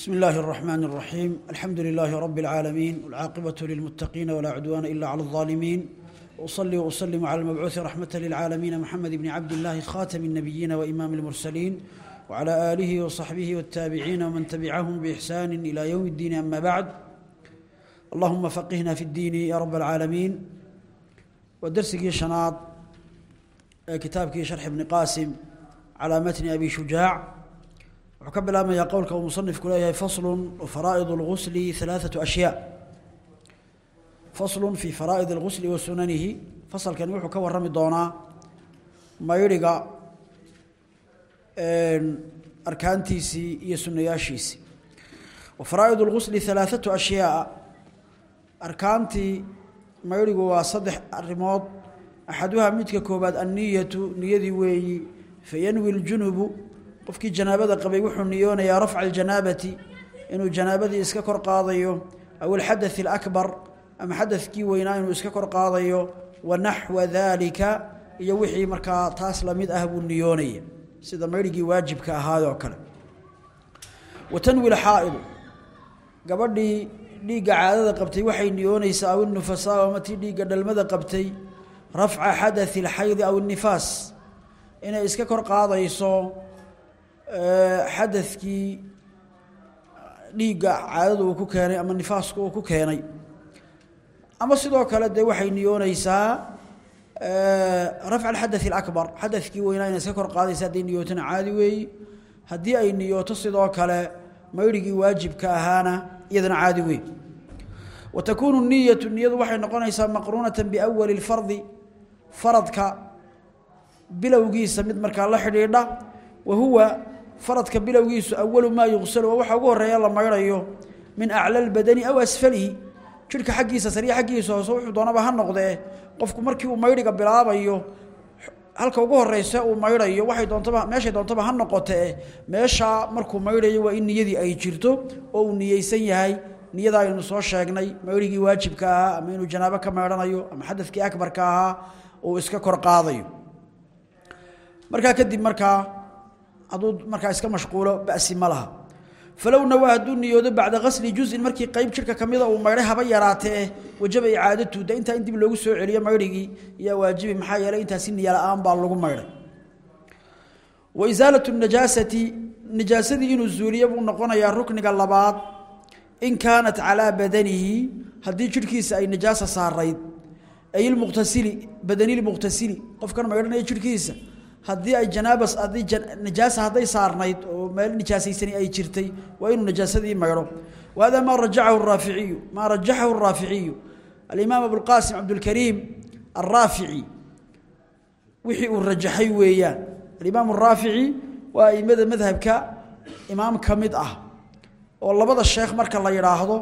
بسم الله الرحمن الرحيم. الحمد لله رب العالمين والعاقبة للمتقين ولا عدوان إلا على الظالمين. وأصلي وأسلم على المبعوث رحمة للعالمين محمد بن عبد الله خاتم النبيين وإمام المرسلين وعلى آله وصحبه والتابعين ومن تبعهم بإحسان إلى يوم الدين أما بعد. اللهم فقهنا في الدين يا رب العالمين. ودرسك شناط كتابك شرح ابن قاسم على متن أبي شجاع. wuxuu ka bilaabmayaa qowlka uu musanifku leeyahay faslun faraaid اlgusli ثalaaثaة ashyaa faslun fii faraa'id اlgusli wa sunanihi fasalkani wuxuu ka warrami doonaa maydhiga arkaantiisii iyo sunayaashiisii wa faraa'id اlgusli ثalaaثaةu ashyaaa arkaantii maydhigu waa saddex arrimood axaduhaa midka koobaad anniyatu niyadii weeyi fayanwi اljunubu qofkii janaabada qabay wuxuu niyoonayaa rafca aljanaabati inuu janaabadii iska kor qaadayo aw alxadath alakbar ama xadadkii weynaa inuu iska kor qaadayo wa naxwa daalika iyo wixii markaa taas la mid ah buu niyoonaya sida maydhigii waajibka ahaayoo kale. Wa tanwi alxaa'idu gabadhii dhiiga caadada qabtay waxay niyoonaysaa aw innufasaa ama tii dhiigga dhalmada qabtay rafca xadathi alxaydi aw annifaas inay iska kor qaadayso Eh, xadadkii dhiigga caadada uu ku keenay ama nifaaska uu ku keenay. Ama sidoo kale dee waxay niyoonaysaa eh, rafca alxadath alaكbar xadadkii weynaa inay iska kor qaadaysa hadday niyootana caadi weeyi haddii ay niyooto sidoo kale maydrhigii waajibka ahaana iyadana caadi weey. Wa takuunu niyatu niyadu waxay noqonaysaa maqruunata biawali اfardi faradka bilowgiisa mid markaa la xidhiidha wa huwa faradka bilowgiisu awalu maa yuqsalu waa waxa ugu horreeya la maydhayo min acla اlbadani aw asfalihi. Jidhka xaggiisa sariya xaggiisa hoose wuxuu doonaba ha noqdee qofku markii uu maydhiga bilaabayo halka ugu horeyse uu maydhayo waxay doontaba meeshay doontaba ha noqotee meeshaa markuu maydhayo waa in niyadii ay jirto oo uu niyeysan yahay. Niyada aynu soo sheegnay maydhigii waajibka ahaa ama inuu janaabo ka maydhanayo ama xadadkii akbarka ahaa uu iska kor qaadayo. Markaa kadib markaa hadduu markaa iska mashquulo basi ma laha. Falow nawaa hadduu niyoodo bacda gasli juzin markii qayb jidhka ka uu maydhay haba yaraatee wajaba icaadatu de intaa in dib loogu soo celiyo maydhigii yaa waajibi maxaa yeeley intaasi niya la'aan baa lagu maydhay. Wa isaalatu najaasati najaasadii inuu zuuliyo buu noqonayaa rukniga labaad in kaanat calaa badanihi haddii jidhkiisa ay najaasa saarayd ay ilmuqtasili badanilmuqtasili qofkan maydhanaya jidhkiisa haddii ay janaabas haddii najaasa hadday saarnayd oo meel nijaasaysani ay jirtay waa inuu najaasadii maydho. Wa maa rajacahu raaficiyu maa rajaxahu araaficiyu alimaam abulqaasim cabdulkariim arraafici wixii uu rajaxay weeyaan. Alimaam araafici waa aimada madhabka imaam ka mid ah oo labada sheekh marka la yidhaahdo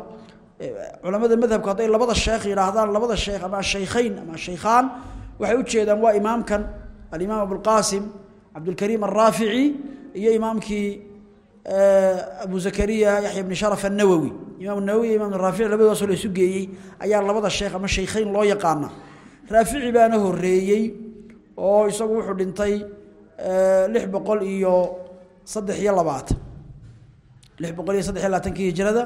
culamada madhabku hadday labada sheekh yidhaahdaan labada sheekh ama ashaykhayn ama ashaykhaan waxay u jeedaan waa imaamkan alimaam abulqaasim cabdulkariim alraafici iyo imaamkii abu zakariya yaxya bni sharaf annawowi imaam nawowi imam raafici labadaasoo la isu geeyey ayaa labada sheekh ama shaykhayn loo yaqaana. Raafici baana horeeyey oo isagu wuxuu dhintay lix boqol iyo iyo labaatan. Lix boqol iyo saddex iyo labaatankii hijrada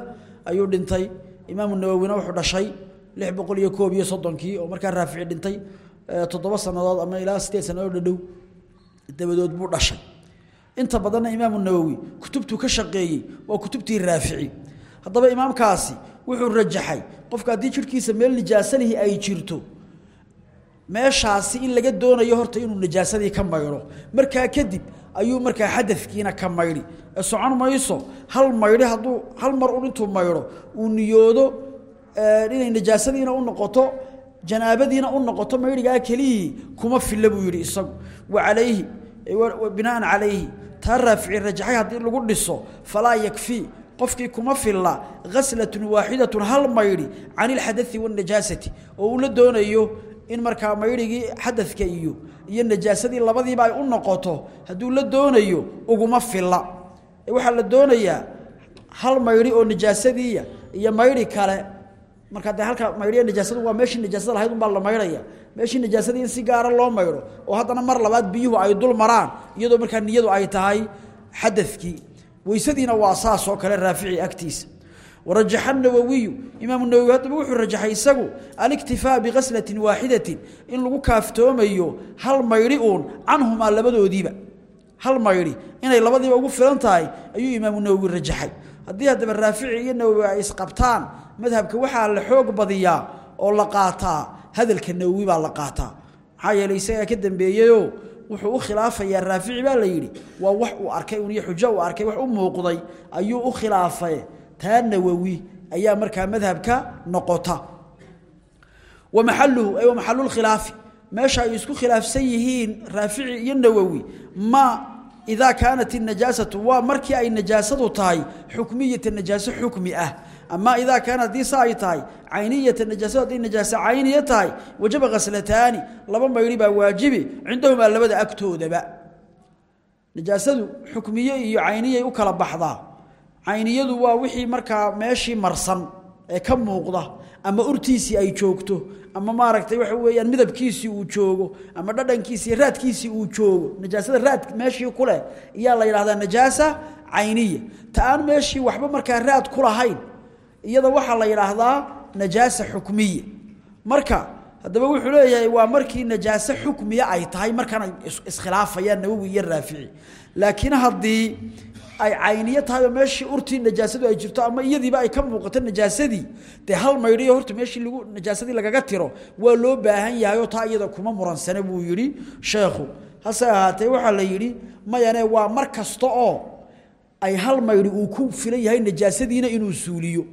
ayuu dhintay. Imaamu nawowina wuxuu dhashay lix boqol iyo koob iyo oo markaa raafici dhintay toddoba sanadood ama ilaa sideed sanadood dhadhow dabadood buu dhashay. Inta badanna imaamu nawowi kutubtuu ka shaqeeyey waa kutubtii raafici. Haddaba imaamkaasi wuxuu rajaxay qofka haddii jidhkiisa meel nijaasalihi ay jirto meeshaasi in laga doonayo horta inuu najaasadii ka maydho markaa kadib ayuu markaa xadadkiina ka maydhi ee socon mayso hal maydhi hadduu hal mar un intuu maydho uu niyoodo inay najaasadiina u noqoto janaabadiina u noqoto maydhigaa kelihii kuma filla buu yidhi isagu. Wa calayhi binaan calayhi. Taa raafici rajaxay lagu dhiso falaa yakfii qofkii kuma filla khaslatun waaxidatun hal maydhi can ilxadai waاnajaasati oo uu la doonayo in markaa maydhigii xadadka iyo iyo najaasadii labadiiba ay u noqoto hadduu la doonayo uguma filla. Waxaa la doonayaa hal maydhi oo najaasadiiya iyo maydhi kale markaa dee halka maydhiya najaasadu waa meeshii najaasada lahayd unbaa la maydhaya meeshii najaasadii in si gaara loo maydho oo haddana mar labaad biyuhu ay dul maraan iyadoo markaa niyadu ay tahay xadadkii weysadiina waa saas oo kale raafici agtiisa. Warajaxa الnawawiyu imaamu nawowi haddaba wuxuu rajaxay isagu aliktifaa bikaslatin waaxidatin in lagu kaaftoomayo hal maydhi uun canhumaa labadoodiiba. Hal maydhi inay labadiiba ugu filan tahay ayuu imaamu nawowi rajaxay. Haddii haddaba raafici iyo nawowi madhabka waxaa la xoog badiyaa oo la qaataa hadalka nawowi baa la qaataa. Maxaa yeelay isagaa ka dambeeyeyoo wuxuu u khilaafayaa raafici baa la yidhi waa wax uu arkay un iyo xujo uu arkay wax u muuqday ayuu u khilaafay taa nawowi ayaa markaa madhabka noqota. Wa maxaluhu ay wa maxalulkhilaafi meesha ay isku khilaafsan yihiin raafici iyo nawowi ma idaa kaanat inajaasatu waa markii ay najaasadu tahay xukmiyata najaaso xukmi ah ama idaa kaana haddii sa ay tahay cayniyata najaasadu hadday najaaso cayniya tahay wajaba khaslataani laba maydhi baa waajibi cindahumaa labada agtoodaba. Najaasadu xukmiye iyo cayniyay u kala baxdaa. Cayniyadu waa wixii markaa meeshii marsan ee ka muuqda ama urtiisii ay joogto ama maaragtay waxa weeyaan midabkiisii uu joogo ama dhadhankiisii raadkiisii uu joogo. Najaasada raad meeshii ku leh iyaa la yidhahdaa najaasa cayniya. Ta aan meeshii iyada waxaa la yidhaahdaa najaasa xukmiya. Marka haddaba wuxuu leeyahay waa markii najaaso xukmiya ay tahay markaan ay iskhilaafayaan nawowi iyo raafici. Laakiin haddii ay cayniyo tahay meeshii urtii najaasadu ay jirto ama iyadiiba ay ka muuqato najaasadii dee hal maydhiyo horta meeshii lagu najaasadii lagaga tiro waa loo baahan yahay oo taa iyada kuma muransane buu yidhi sheekhu. Hase ahaatee waxaa la yidhi mayane waa mar kasta oo ay hal maydhi uu ku filan yahay najaasadiina inuu suuliyo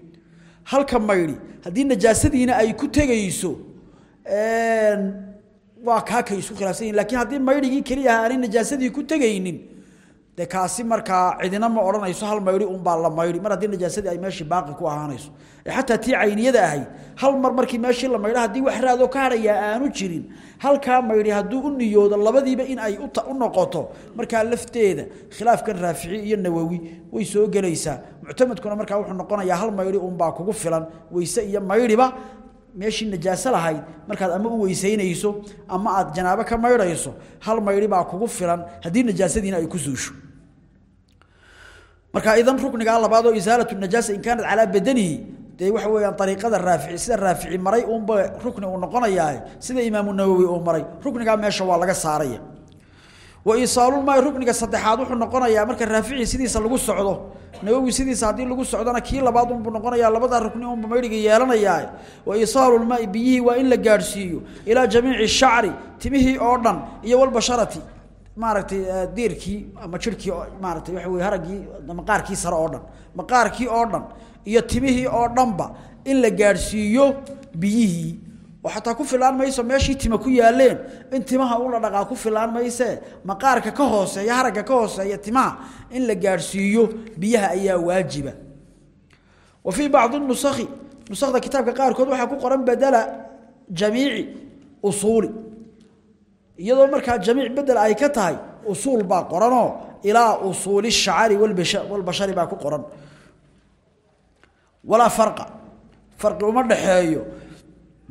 halka maydhi. Haddii najaasadiina ay ku tegayso waa kaa kay isku khilaafsan yihiin lakiin haddii maydhigii keliya aanay najaasadii ku tegaynin de kaasi markaa cidina ma odhanayso hal maydhi unbaa la maydhi mar haddii najaasadii ay meeshii baaqi ku ahaanayso. Xataa tii cayniyada ahayd hal mar markii meeshii la maydho haddii wax raadoo ka hadhayaa aanu jirin halkaa maydhi hadduu u niyoodo labadiiba in ay u noqoto. Markaa lafteeda khilaafkan raafici iyo nawowi way soo gelaysaa. Muctamadkuna markaa wuxuu noqonayaa hal maydhi unbaa kugu filan. Weyse iyo maydhiba meeshii najaaso lahayd markaad ama u weysaynayso ama aad janaabo ka maydhayso hal maydhi baa kugu filan haddii najaasadiina ay ku suusho marka idan ruknigaa labaad oo isaalatu najaasa in kaanat calaa badanihi dee waxa weeyaan ariiqada raafici sida raafici maray uunba rukni uu noqonayaa sida imaamu nawowi uu maray ruknigaa meesha waa laga saaraya. Wa isaalulmaai rukniga saddexaad wuxuu noqonayaa marka raafici sidiisa lagu socdo nawowi sidiisa haddii lagu socdona kii labaad unbuu noqonayaa labada rukni unba maydhiga yeelanayaa. Wa isaalulmaai biyihii waa in la gaadhsiiyo ilaa jamiici shacri timihii oo dhan iyo walbasharati maaragtay diirkii ama jirkii maaragtay waxa weye haraggii maqaarkii sare oo dhan. Maqaarkii oo dhan iyo timihii oo dhanba in la gaadhsiiyo biyihii. Oo xataa ku filaan mayso meeshii tima ku yaaleen in timaha ula dhaqaa ku filaan maysee maqaarka ka hooseeya haragga ka hooseeya timaha in la gaadhsiiyo biyaha ayaa waajiba. Wa fii bacdi nusakhi nusakda kitaabka qaarkood waxaa ku qoran badala jamiici usuuli iyadoo markaa jamiic bedel ay ka tahay usuul baa qoranoo ilaa usuuli shacari walbashari baa ku qoran. Walaa farqa. Farqi uma dhaxeeyo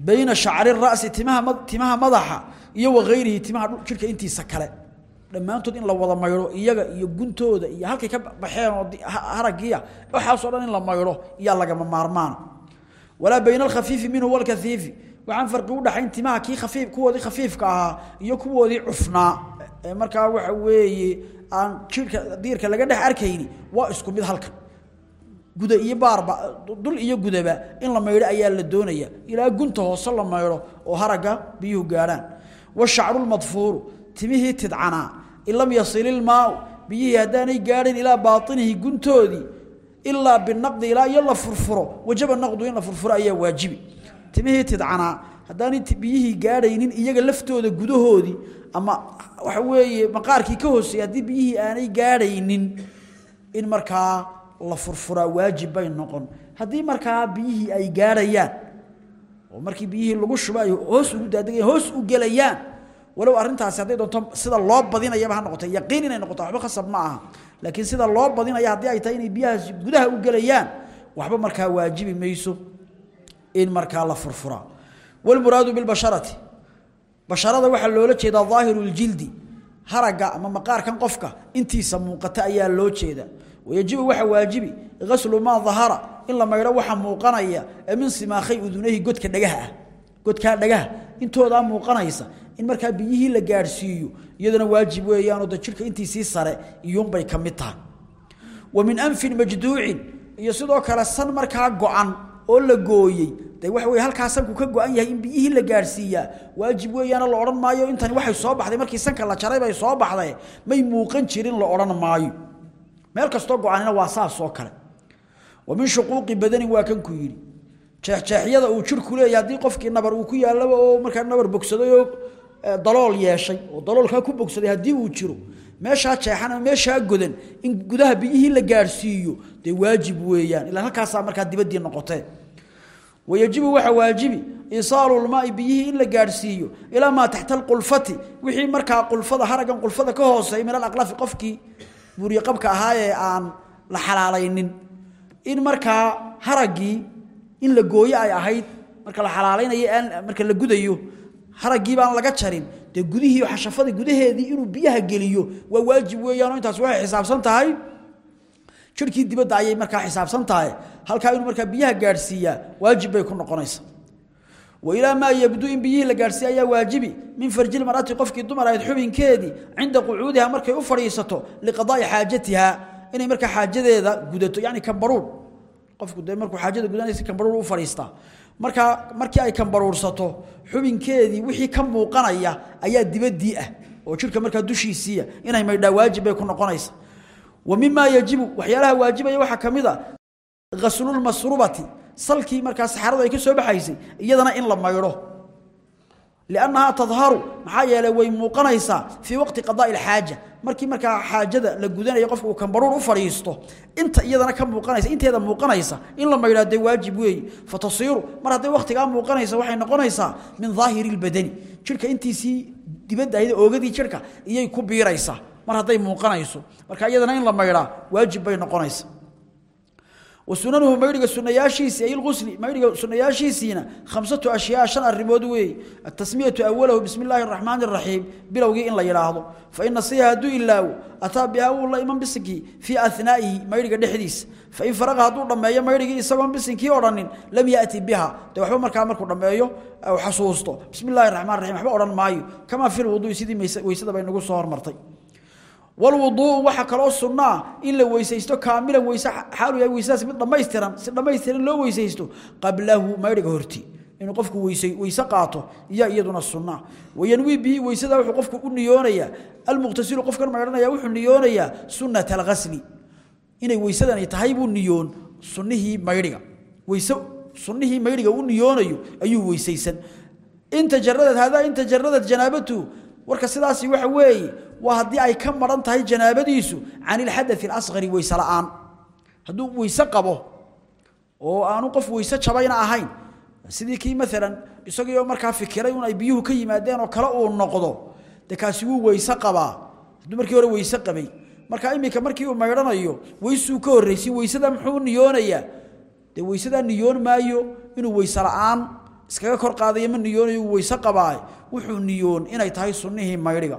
bayna shacri ra'si timaha timaha madaxa iyo wagayrihi timaha jirka intiisa kale. Dhammaantood in la wada maydho iyaga iyo guntooda iyo halkay ka baxeen oo haragiya waxaasoo dhan in la maydho iyaa lagama maarmaana walaa bayna alkhafiifi minhu walkaiifi waxaan farqi u dhaxayn timaha kii khafiif kuwoodii khafiifka ahaa iyo kuwoodii cufnaa markaa waxa weeye aan jirka diirka laga dhex arkayni waa isku mid halkan. Guda iyo baarba dul iyo gudaba in la maydho ayaa la doonaya. Ilaa gunta hoose la maydho oo haragga biyuhu gaadhaan. Washacru lmadfuuru timihii tidcanaa in lam yasil ilmaau biyihii haddaanay gaadhayn ilaa baatinihi guntoodii. Ilaa binaqdi ilaa iyo la furfuro. Wajaba naqdu in la furfuro ayaa waajibi timihii tidcanaa haddaanay biyihii gaadhaynin iyaga laftooda gudahoodii ama waxa weeye maqaarkii ka hooseeyey haddii biyihii aanay gaadhaynin in markaa la furfuraa waajib bay noqon. Haddii markaa biyihii ay gaadhayaan oo markii biyihii lagu shubo hoos ugu daadegayaan hoos u gelayaan walow arrintaasi hadday doonto sida loo badinayaba ha noqoto yaqiin inay noqoto waxba khasab ma aha. Laakiin sida loo badinaya haddii ay tahay inay biyahaasi gudaha u gelayaan waxba markaa waajibi mayso in markaa la furfuraa walmuraadu bilbasharati basharada waxaa loola jeedaa daahiru ljildi haragga ama maqaarkan qofka intiisa muuqata ayaa loo jeeda wayajibu waxa waajibi ghaslu ma dhahara in la mayro waxa muuqanaya min simaakhay udunahi godka dhagaha ah. Dhagaha intooda muuqanaysa in marka biyihii la gaarsiiyo iyadana waajib weeyaan oo jirka intiisii sare iyuun bay ka mid tahay. Wa min anfin majduucin iyo sidoo kale san markaa go'an oo la gooyey. Day waxa weeye halkaas sanku ka go'an yahay in biyihii la gaarsiiyaa. Waajib weeyaan la odhan maayo. Intani waxay soo baxday. Markii sanka la jaray bay soo baxday. May muuqan jirin la odhan maayo. Meel kastoo go'anina waa saas oo kale. Wa shuquuqi badani waa kan ku yidhi. Jeexjeexyada uu jirku leeyahay haddii qofkii nabar uu ku yaallaba oo markaa nabar bogsaday oo dalool yeeshay oo daloolkaa ku bogsaday haddii uu jiro meeshaa jeexan ama meeshaa godan in gudaha biyihii la gaarsiiyo dee waajib weeyaan. Ilaa halkaasaa markaa dibaddii noqotee wayajibu waxa waajibi isaalu lmaai biyihii in la gaarsiiyo ilaa maa taxta alqulfati wixii markaa qulfada haragan qulfada ka hooseey min alaqlafi qofkii buuriqabka ahaa ee aan la xalaalaynin. In markaa haragii in la gooyo ay ahayd marka la la gudayo haragii baan laga jarin. Dee gudihii xashafada gudaheedii inuu biyaha geliyo waa waajib weeyaan oo intaas waxay xisaabsan tahay. Jirkii dibadda ayay markaa xisaabsan tahay. Halkaa inuu markaa biyaha gaadhsiiyaa waajib bay ku noqonaysa wa ilaa maa yabdu in biyihii la gaadhsiiya ayaa waajibi. Min farjil mar'ati qofkii dumar ahayd xubinkeedii cinda qucuudiha markay u fadhiisato liqadaa'i xaajatiha inay markaa xaajadeeda gudato yacni kambaruur qofku dee markuu xaajada gudanaysa kambaruur u fadhiistaa markaa markii ay kambaruursato xubinkeedii wixii ka muuqanaya ayaa dibaddii ah oo jirka markaa dushiisiiya inay maydhaa waajib bay ku noqonaysa. Wa mimaa yajibu waxyaalaha waajibaya waxaa ka mid a ghaslulmasrubati salkii markaa saxaradu ay ka soo baxaysay iyadana in la maydho liannahaa tadharu maxaa yeelay way muuqanaysaa fii waqti qadaa'i alxaaja markii markaa xaajada la gudanayo qofka uu kambaruur u fadhiisto inta iyadana ka muuqanaysa inteeda muuqanaysa in la maydhaa dee waajib weeye fatasiiru mar hadday waqtigaa muuqanaysa waxay noqonaysaa min daahiri lbadani jirka intiisii dibadda ahayd oogadii jirka iyay ku biiraysaa mar hadday muuqanayso. marka iyadana in la maydhaa waajib bay noqonaysa wasunanuhu maydhiga sunayaashiisii ay lqusli maydhiga sunayaashiisiina khamsatu ashyaa shan arrimood weeye atasmiyatu awalahu bismi illaahi araxmaani araxiim bilowgii in la yidhaahdo fain nasiya hadduu ilaawo ataa bihaa wuu la iman bisinkii fii anaa'ihi maydhiga dhexdiisa. Fain faraqa hadduu dhammeeyo maydhigii isagoon bisinkii odhanin lam yati biha. Dee waxba markaa markuu dhammeeyo xasuusto. Bismi illahi raxmaan raxiim waxba odhan maayo. Kamaa fi lwudui sidii weysada bay nagu soo hormartay walwuduu waxaa kaloo sunno ah in la weysaysto kaamilan weyse xaalu yahay weysadaas mid dhammaystiran si dhammaystiran loo weysaysto qablahu maydhiga horti inuu qofku weyse qaato iya iyaduna sunna wayanwii bihi weysada wuxuu qofku u niyoonayaa almuqtasilu qofkan maydhanaya wuxuu niyoonayaa sunnata alghasli inay weysadani tahay buu niyoon sunnihii maydhiga weyse sunnihii maydhiga u niyoonayo ayuu weysaysan. In tajaradad haadaa in tajaradad janaabatu warka sidaasi waxa weeye waa haddii ay ka maran tahay janaabadiisu can ilxadaث اlasqari weyse la'aan. Hadduu weyse qabo oo aanu qof weyse jabayna ahayn sidii kii maalan isagoo markaa fikiray un ay biyuhu ka yimaadeen oo kale uu noqdo de kaasi wuu weyse qabaa. Markii hore weyse qabay marka iminka markii uu maydhanayo weysuu ka horraysin weysada muxuu niyoonayaa? Dee weysadaa niyoon maayo inuu weyse la'aan iskaga kor qaadayo ma niyoonayo uu weyse qabaa wuxuu niyoon inay tahay sunnihii maydhiga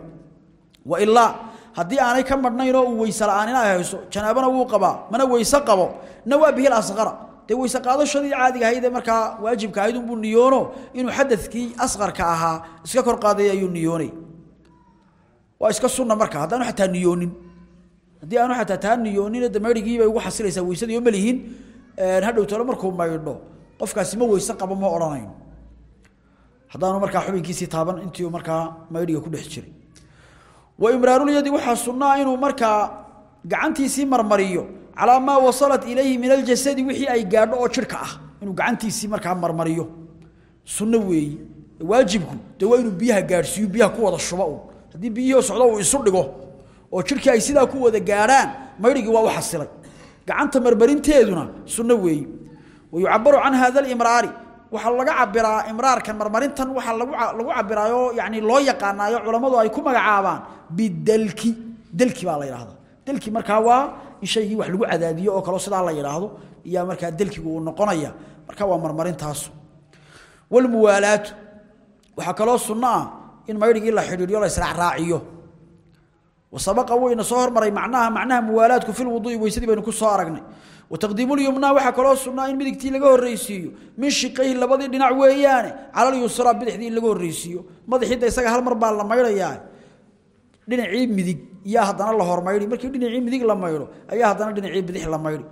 wa ilaa haddii aanay ka madhnayn oo uu weyse la'aan inay hayso janaabana wuu qabaa mana weyse qabo. Nawaa bihi asqara. Dee qaadashadii caadiga ahayd ee markaa waajibka ahayd unbuu niyoono inuu xadadkii asqarka ahaa iska kor qaadaya ayuu niyoonay. Waa iska sunna marka haddaanu xataa niyoonin. Haddii aanu xataa taa niyoonin de maydhigii bay ugu xasilaysaa weysadii oo malihiin hadhow talo markuu maydho qofkaasi ma weyse qabo ma odhanayn haddaanu markaa xubinkiisii taaban intii markaa maydhiga ku dhex jiray. Wa imraarulyadi waxaa sunnaa inuu markaa gacantiisii marmariyo calaa maa wasalat ilayhi min aljasadi wixii ay gaadho oo jidhka ah inuu gacantiisii markaa marmariyo. Sunno weeyi waajibku dee waa inuu biyaha gaadhsiiyo biyaha ku wada shuba un haddii biyihii socdo uu isu dhigo oo jidhkii ay sidaa ku wada gaadhaan maydhigii waa u xasilay gacanta marmarinteeduna sunno weeyi wa yucabaru can hada alimraari waxaa laga cabiraa imraarkan marmarintan waxaa lagu cabiraayo yani loo yaqaanaayo culammadu ay ku magacaabaan bidalki dalki baa la yidhahdaa dalki markaa waa in wax lagu cadaadiyo oo kaleo sidaa la yidhaahdo iyaa markaa dalkigu uu noqonaya marka waa marmarintaasu walmuwaalaatu waxaa kaloo sunno in maydhigii la xidhiidhiyo la israacraaciyo wasabaqa wayna soo hormaray macnaha macnaha muwaalaadku fil wudu'i weysadii baynu ku soo aragnay وتقديم اليمنى waxa kala sunnaa in midigtii laga horeysiyo min shiqay labadii dhinac weeyaane calal yusra bidixdii laga horeysiyo madaxida isaga hal mar baa la mayrayaa dhinacii midig yaa hadana la hormayri markii dhinacii midig la mayro ayaa hadana dhinacii bidix la mayri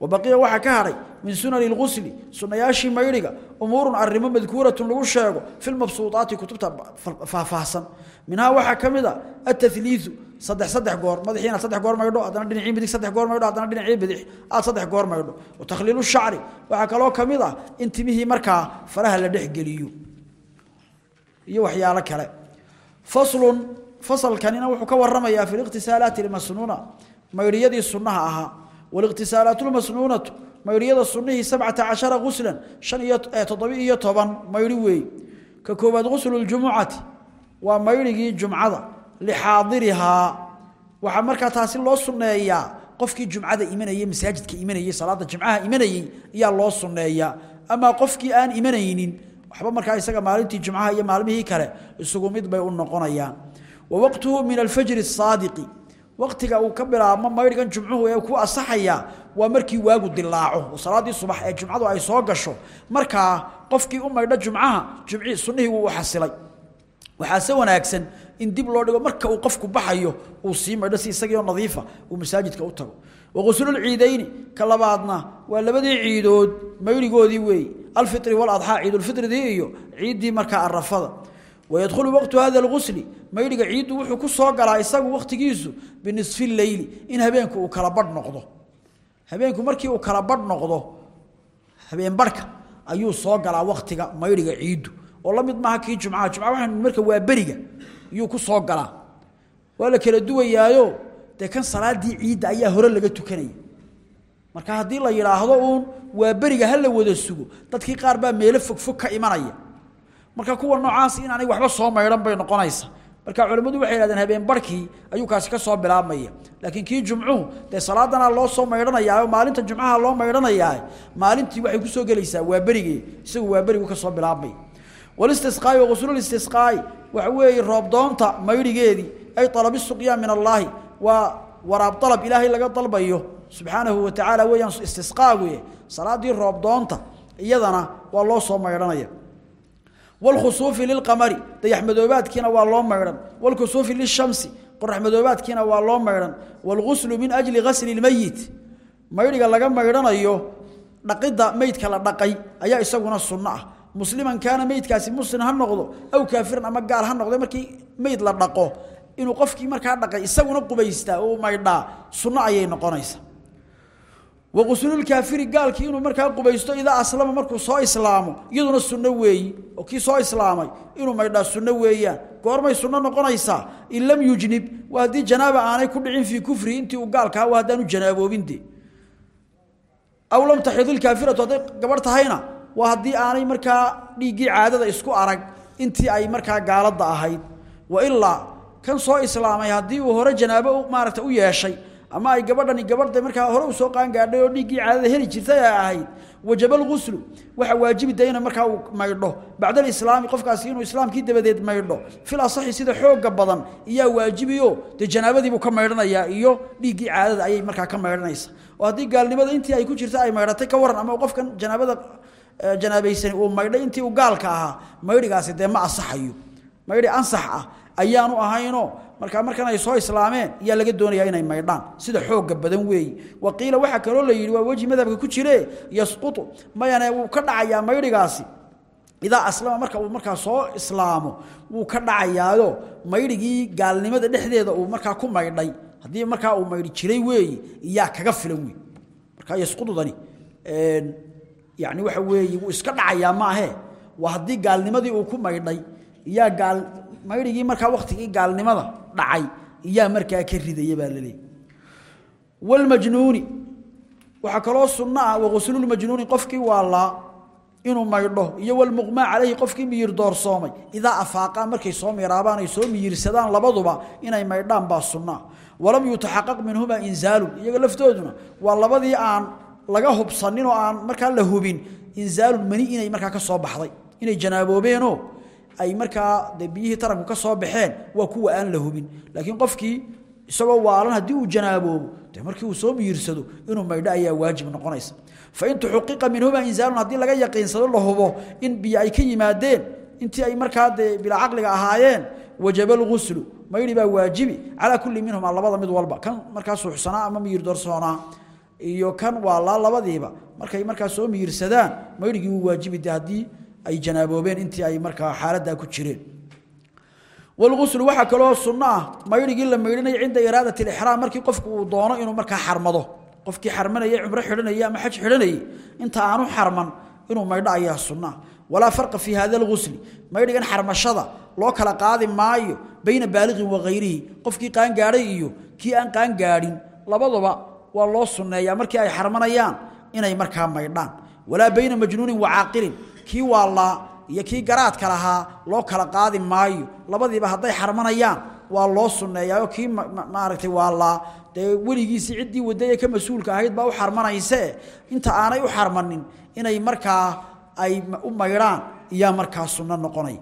وبقيه waxa ka haray min sunan al-ghusl sunayashi mayriga umurun arrimo madkuuratun lagu sheego fil mabsuutaati kutubta faahfaahsan minha waxa kamida at-tathlith saddex saddex goor madaxiina saddex goor maydho haddana dhinacii midig saddex goor maydho haddana dhinacii bidix aad saddex goor maydho wa takhliilu shacri waxaa kaloo ka mid ah faraha la dhexgeliyo iyo waxyaalo kale. Faslun fasalkanina wuxuu ka waramayaa fi liqtisaalaati almasnuuna maydhiyadii sunnaha ahaa. Waliqtisaalaatu lmasnuunatu maydhiyada sunnihii sabcata cashara guslan shan iyo eh, toddobi iyo toban maydhi weey ka koowaad guslu ljumucati waa maydhigii jumcada lixaadirihaa waxaa markaa taasi loo sunneeyaa qofkii jumcada imanayey masaajidka imanayey salaadda jimcaha imanayey ayaa loo sunneeyaa amaa qofkii aan imanaynin waxba markaa isaga maalintii jumcaha iyo maalmihii kale isagu mid bay u noqonayaan wa waqtuhu min alfajri asaadiqi waqtiga uu ka bilaabmo maydhgan jumcuhu ee ku asaxaya waa markii waagu dilaaco oo salaaddii subax ee jumcadu ay soo gasho markaa qofkii u maydho jumcaha jumcii sunnihii wuu xasilay waxaase wanaagsan in dib loo dhigo marka uu qofku baxayo uu sii maydho si isagiioo nadiifa uu masaajidka u tago. Waqusululciidayni ka labaadna waa labadii ciidood maydhigoodii weeye alfitri waladxaa ciidulfitridii iyo ciiddii markaa arafada. Wayadkhulu waqtu hada alqusli maydhiga ciiddu wuxuu ku soo galaa isagu wakhtigiisu binisfi leyli in habeenku uu kala badh noqdo. Habeenku markii uu kala badh noqdo habeenbarhka ayuu soo galaa wakhtiga maydhiga ciiddu. Oo la mid maaha kii jumcaha jumca waa marka waa beriga ayuu ku soo galaa. Waa la kala duwayaayo. De kan salaadii ciida ayaa hore laga tukanaya marka haddii la yiraahdo uun waa beriga hal la wada sugo. Dadkii qaar baa meelo fog fog ka imanaya. Marka kuwa noocaas in aanay waxba soo maydhan bay noqonaysa. Marka culimadu waxay yiraahdeen habeen barkii ayuu kaasi ka soo bilaabmaya. Laakiin kii jumcuhu de salaadana loo soo maydhanayaa maalinta jumcaha loo maydhanayaa maalintii waxay ku soo galaysaa waa berigii isagu waa berigu ka soo bilaabmay walistisqaai wa qusuulistisqaa'i waxa weeye roobdoonta mayrigeedii ay alabi suqya min allaahi waa waraab dalab ilaahay laga dalbayo subxaanahu wa tacaala weeyaan istisqaagu yah salaadii roobdoonta iyadana waa loo soo maydhanaya wlkhusuufi lilqamari dayaxmadoobaadkiina waa loo maydhan wlkusuufi lishamsi qoraxmadoobaadkiina waa loo maydhan wاlguslu min ajli gasli اlmeyit maydhiga laga maydhanayo dhaqidda meydka la dhaqay ayaa isaguna sunno musliman kaana meydkaasi muslim ha noqdo aw kaafiran ama gaal ha noqdo markii meyd la dhaqo inuu qofkii markaa dhaqay isaguna qubaystaa oo maydhaa sunno ayay noqonaysa waqusulul kaafiri gaalkii inuu markaa qubaysto idaa aslama markuu soo islaamo iyaduna sunno weeyi oo kii soo islaamay inuu maydhaa sunno weeyaan goormay sunno noqonaysaa in yujnib waa haddii janaaba aanay ku dhicin fii kufri intii uu gaalkaha waa haddaanu janaaboobin de aw lam taxidilkaafiratu hadday gabadh tahayna waa haddii aanay marka dhiigi caadada isku arag intii ay marka gaalada ahayd. Wa illa kan soo islaamay haddii uu hore janaabo maaragta u yeeshay ama ay gabadhani gabadha markaa hore u soo qaan gaadhay oo dhigii caadada heli jirtay ay ahayd wajabal ghusl waxa waajibi deena markaa uu maydho. Bacda islaam qofkaasi inuu islaamkii dabadeed maydho. Fil asahi sida xooga badan iyo waajibiyo. De janaabadii buu ka maydhanaya iyo dhigii caadada ayay markaa ka maydhanaysa oo haddii gaalnimada intii ay ku jirtay ay maydhatay ka waran ama qofkan janaabada janaabaysan uu maydhay intii uu gaalka ahaa maydhigaasi de ma maydhi ansax ah ayaanu ahayno. Marka markan ay soo islaameen ayaa laga doonayaa inay maydhaan. Sida xooga badan weey waqiila waxa kale la yiri waa waji madhabka ku jire yasqutu. Mayana uu ka dhacayaa maydhigaasi. Ida aslama marka uu marka soo islaamo uu ka dhacayaayo maydhigii gaalnimada dhexdeeda uu marka ku maydhay. Hadii marka uu maydhi jiray weey iyaa kaga filan weey marka yasqutudani een yaani waxa weey uu iska dhacayaa ma ahe waa haddii gaalnimadii uu ku maydhay iyaa gaal mayrigii markaa waqtigii gaalnimada dhacay iyaa markaa ka ridaya baa la leeyahay wal majnuuni waxa kaloo sunna ah waqsulul majnuuni qofkii waa la inuu maydho iyo wal muqma calayhi qofkii miyir doorsoomay. Idaa afaaqa markay soo ay soo labaduba inay maydhaan baa sunna. Walam yutahaqqaq minhuma inzaalu iyaga laftooduna waa labadii aan laga hubsanin oo aan markaa la hubin inzaalu mani inay markaa ka soo baxday inay janaaboobeenoo ay markaa de taranku ka soo baxeen waa kuwa aan la hubin. Laakiin qofkii isagoo waalan haddii uu janaaboobo dee markii uu soo miyirsado inuu maydho ayaa waajib noqonaysa. Fain tuxuqiqa minhuma inzaalun haddii laga yaqiinsado la hubo in biyo ay ka yimaadeen intii ay markaa dee bilaa ahaayeen wajaba lguslu maydhi baa waajibi. Calaa kulli minhuma labada mid walba kan markaa suuxsanaa ama miyir doorsoonaa iyo kan waalaa labadiiba. Markay markaa soo miyirsadaan maydhigii wuu waajibi de haddii ay janaaboobeen intii ay markaa xaaladdaa ku jireen. Walguslu waxaa kaloo sunno ah maydhigii la maydhanaya cinda iraadat alixraam markii qofku uu doono inuu markaa xarmado. Qofkii xarmanaya cumro xidhanaya ama xaj xidhanayay inta aanu xarman inuu maydho ayaa sunna walaa farqa hada algusli maydhigan xarmashada loo kala qaadi maayo bayna baaliqin wa hayrihi qofkii qaangaadhay iyo kii aan qaangaadhin labaduba waa loo sunneeyaa markii ay xarmanayaan inay markaa maydhaan. Walaa bayna majnuunin wa caaqilin kii waallaa iyo kii garaadka lahaa loo kala qaadi maayo. Labadiiba hadday xarmanayaan waa loo sunneeyaao kii maaragtay waallaa dee weligiisii ciddii wadda ee ka mas'uulka ahayd baa u xarmanaysee? Inta aanay u xarmanin inay markaa ay u maydhaan iyaa markaa sunno noqonay.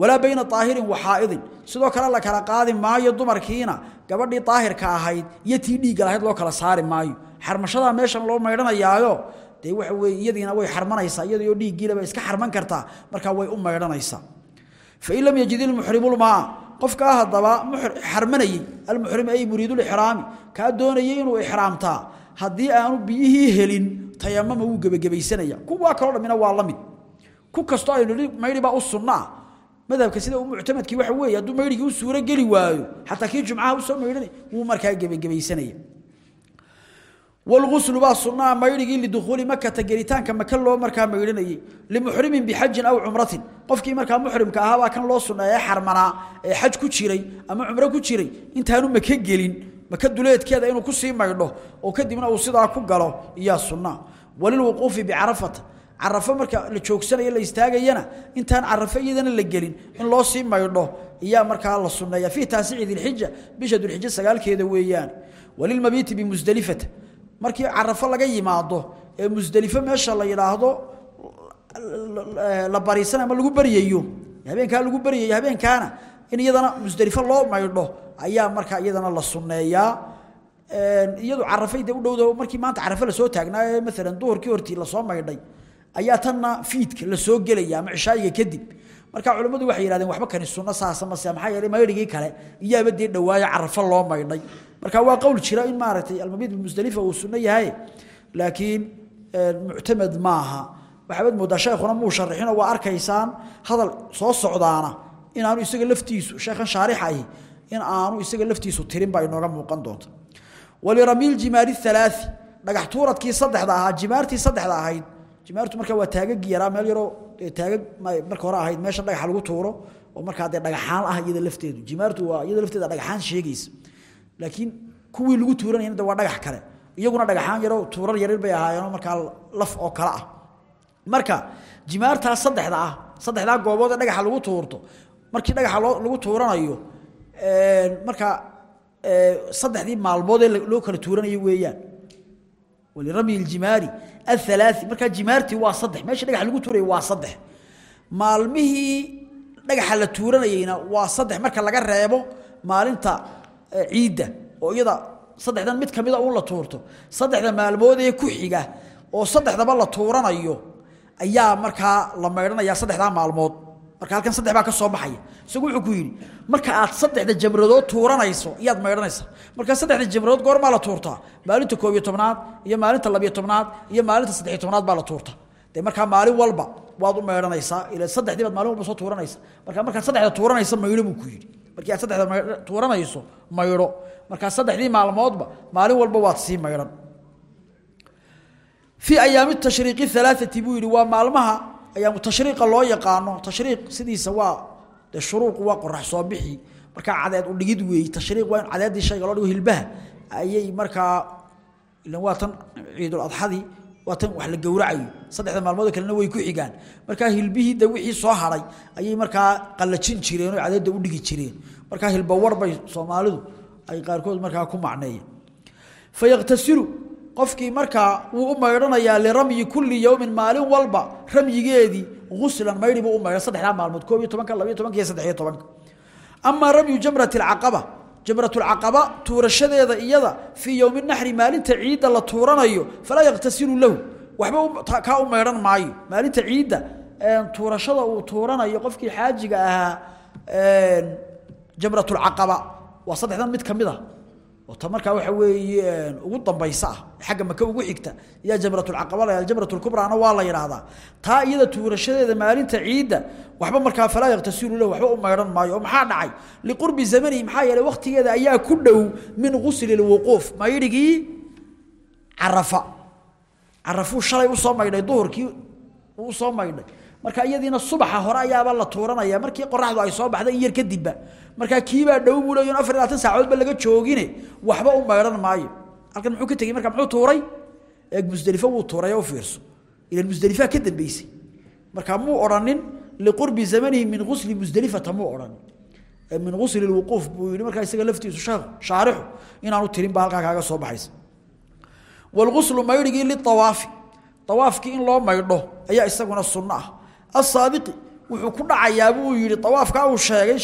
Walaa bayna aahirin wa xaa'idin. Sidoo kale la kala qaadi maayo dumarkiina gabadhii daahirka ahayd iyo tii dhiigga lahayd loo kala saari maayo. Xarmashadaa meeshan loo maydhanayaayo dee waxa weye iyadiina way xarmanaysaa iyadoo dhiiggiilaba iska xarman kartaa markaa way u maydhanaysaa. Fain lam yajid ilmuxrimulmaa qofkaa haddaba xarmanayey almuxrim ay muriidulixraami kaa doonayay inuu ixraamtaa. Haddii aanu biyihii helin tayamama wuu gebagabaysanaya kuwaa kaloo dhammina waa la mid. Ku kastoo aynu maydhi baa u sunnaa madhabka sida u muctamadkii waxa weeye hadduu maydhigii u suuro geli waayo xataa kii jumcaha usoo maydhanay wuu markaa gebagabaysanaya والغسل با سنة ميرغي لدخول مكة تجريتانك مكة لو مركا ميرنيي لمحرم بحج أو عمرة قفكي مركا محرم كهوا كان لو سنة يا حرمنا حج ku jiray ama umra ku jiray intaanu maka gelin maka duleedkeeda inuu ku sii maydho oo kadibna uu sidaa ku galo iya sunna walil wuquf bi arafat arafa marka la joogsanayo la istaagayana intaan arafa iyadana la gelin in loo sii maydho iya marka la sunneeya fi taasiid alhijja bishad alhijja sagaalkeeda weeyaan. Walil mabiti bi muzdalifata markii carafo laga yimaado ee musdelifo meesha la yiraahdo la bariisan ama lagu bariyayo habeenka lagu bariyayo habeenkaana in iyadana musdelifo loo maydho ayaa marka iyadana la sunneeyaa. Iyadu carafayda u dhowdo markii maanta carafo la soo taagnaa ee maalan duhurkii hortii la soo maydhay ayaa tanna fiidka la soo gelaya ama cishaayiga kadib. Marka culimadu waxay yiraahdeen waxba kan sunna saasa ma saa maxay yeelay maydhigii kale iyaaba dee dhawaaya carafo loo maydhay. Marka waa qowl jira in maaragtay almabid musdalifa uu sunno yahay laakiin muctamad maaha waxaad moodaa sheekhuna muu sharixino waa arkaysaan hadal soo socdaana in aanu isaga laftiisu sheekhan shaarix ahi in aanu isaga laftiisu tirin baa inooga muuqan doonta. Waliramiil jimaari thalathi dhagax tuuradkii saddexda ahaa jimaartii saddexda ahayd jimaartu marka waa taagag yaraa meel yaroo taagag marka hore ahayd meesha dhagax lagu tuuro oo markaa dee dhagaxaan ah iyada lafteedu. Jimaartu waa iyada lafteeda dhagaxaan sheegaysa. Laakiin kuwii lagu tuuranayna waa dhagax kale. Iyaguna dhagaxaan yaro tuurar yarir bay ahaayeen markaa laf oo kale ah. Marka jimaartaa saddexda ah saddexdaa goobood ee dhagaxa lagu tuurto markii dhagaxa lagu tuuranayo marka saddexdii maalmood ee loo kala tuuranayo weeyaan walirami aljimaari athalathi marka jimaartii waa saddex meesha dhagax lagu tuurayo waa saddex maalmihii dhagaxa la tuuranayeyna waa saddex marka laga reebo maalinta ciidda oo iyada saddexdan mid kamida uu la tuurto saddexda maalmood ee ku xiga oo saddexdaba la tuuranayo ayaa markaa la maydhanaya saddexdaa maalmood marka halkan saddex baa ka soo baxaya. Isagu wuxuu ku yidhi marka aad saddexda jamradood tuuranayso iyaad maydhanaysa. Marka saddexda jamradood goormaa la tuurtaa? Maalinta koob iyo tobnaad iyo maalinta labiyo tobnaad iyo maalinta saddexiyo tobnaad baa la tuurta dee markaa maalin walba waad u maydhanaysaa ila saddexdii baad maalin walba soo tuuranaysa. Marka markaad saddexda tuuranaysa maydho buu ku yidhi. Markii aad saddexda tuuranayso maydho markaa saddexdii maalmoodba maalin walba waad sii maydhan. Fii ayaami tashriiqi alaaati buu yidhi waa maalmaha ayaamu tashriiqa loo yaqaano. Tashriiq sidiisa waa dee shuruuqu waa qorax soo bixi. Markaa cadeed u dhigid weeye tashriiq waa in cadeeddii shayga loo dhigo hilbaha. Ayay markaa ilan waa tan ciidul adxadii waa tan wax la gowracayo. Saddexda maalmood kalena way ku xigaan. Markaa hilbihii de wixii soo haray ayay markaa qallajin jireen oo cadeedda u dhigi jireen. Markaa hilbawar bay soomaalidu ay qaarkood markaa ku macneeyeen. Fayaqtasilu qofkii markaa wuu u maydhanayaa liramyi kulli yowmin maalin walba ramyigeedii guslan maydhi buu u maydha saddexdaa maalmood koob iyo tobanka labiyo tobanka iyo saddex iyo tobanka. Amaa ramyu jamrati alcaqaba jamratulcaqaba tuurashadeeda iyada fii yowmi naxri maalinta ciidda la tuuranayo falaa yaqtasilu lahu waxba kaa u maydhan maayo. Maalinta ciidda tuurashada uu tuuranayo qofkii xaajiga ahaa jamratulcaqaba waa saddexdan mid ka mid a oo ta waxa weeye ugu dambaysa xagga maka ugu xigta yaa jamratulcaqaba la jamratulkubraana waa la yidhaahdaa taa iyada tuurashadeeda maalinta ciidda waxba markaa falaa yaqtasilu lahu waxba u maydhan maayo maxaa dhacay? Liqurbi zamanihi maxaa yeelay waqtigeeda ayaa ku dhow min gusli lwuquuf maydhigii carafa. Carafuu shalay u soo maydhay duhurkii u soo maydhay marka iyadiina subaxa hore ayaaba la tuuranaya. Markii qoraxdu ay soo baxday yar kadibba markaa kiibaa dhow buu leeyahay afar iyo labaatan saacadoodba laga joogine waxba u maydhan maayo. Halkan muxuu ka tegey? Marka muxuu tuuray? Eeg musdelifo wuu tuuray oo fiirso. Ilan musdelifaa ka dambeysay. Marka muu odhanin liqurbi zamanihi min gusli musdelifata muu odhanin. Min gusli lwuquuf buu yidhi markaa isaga laftiisu sheekhu shaarixu inaanu tirin baa halkaa kaaga soo baxaysa. Walguslu maydhigii liawaafi awaafkii in loo maydho ayaa isaguna sunno ah asaabiqi wuxuu ku dhacayaa buu yidhi awaafkaa uu sheegay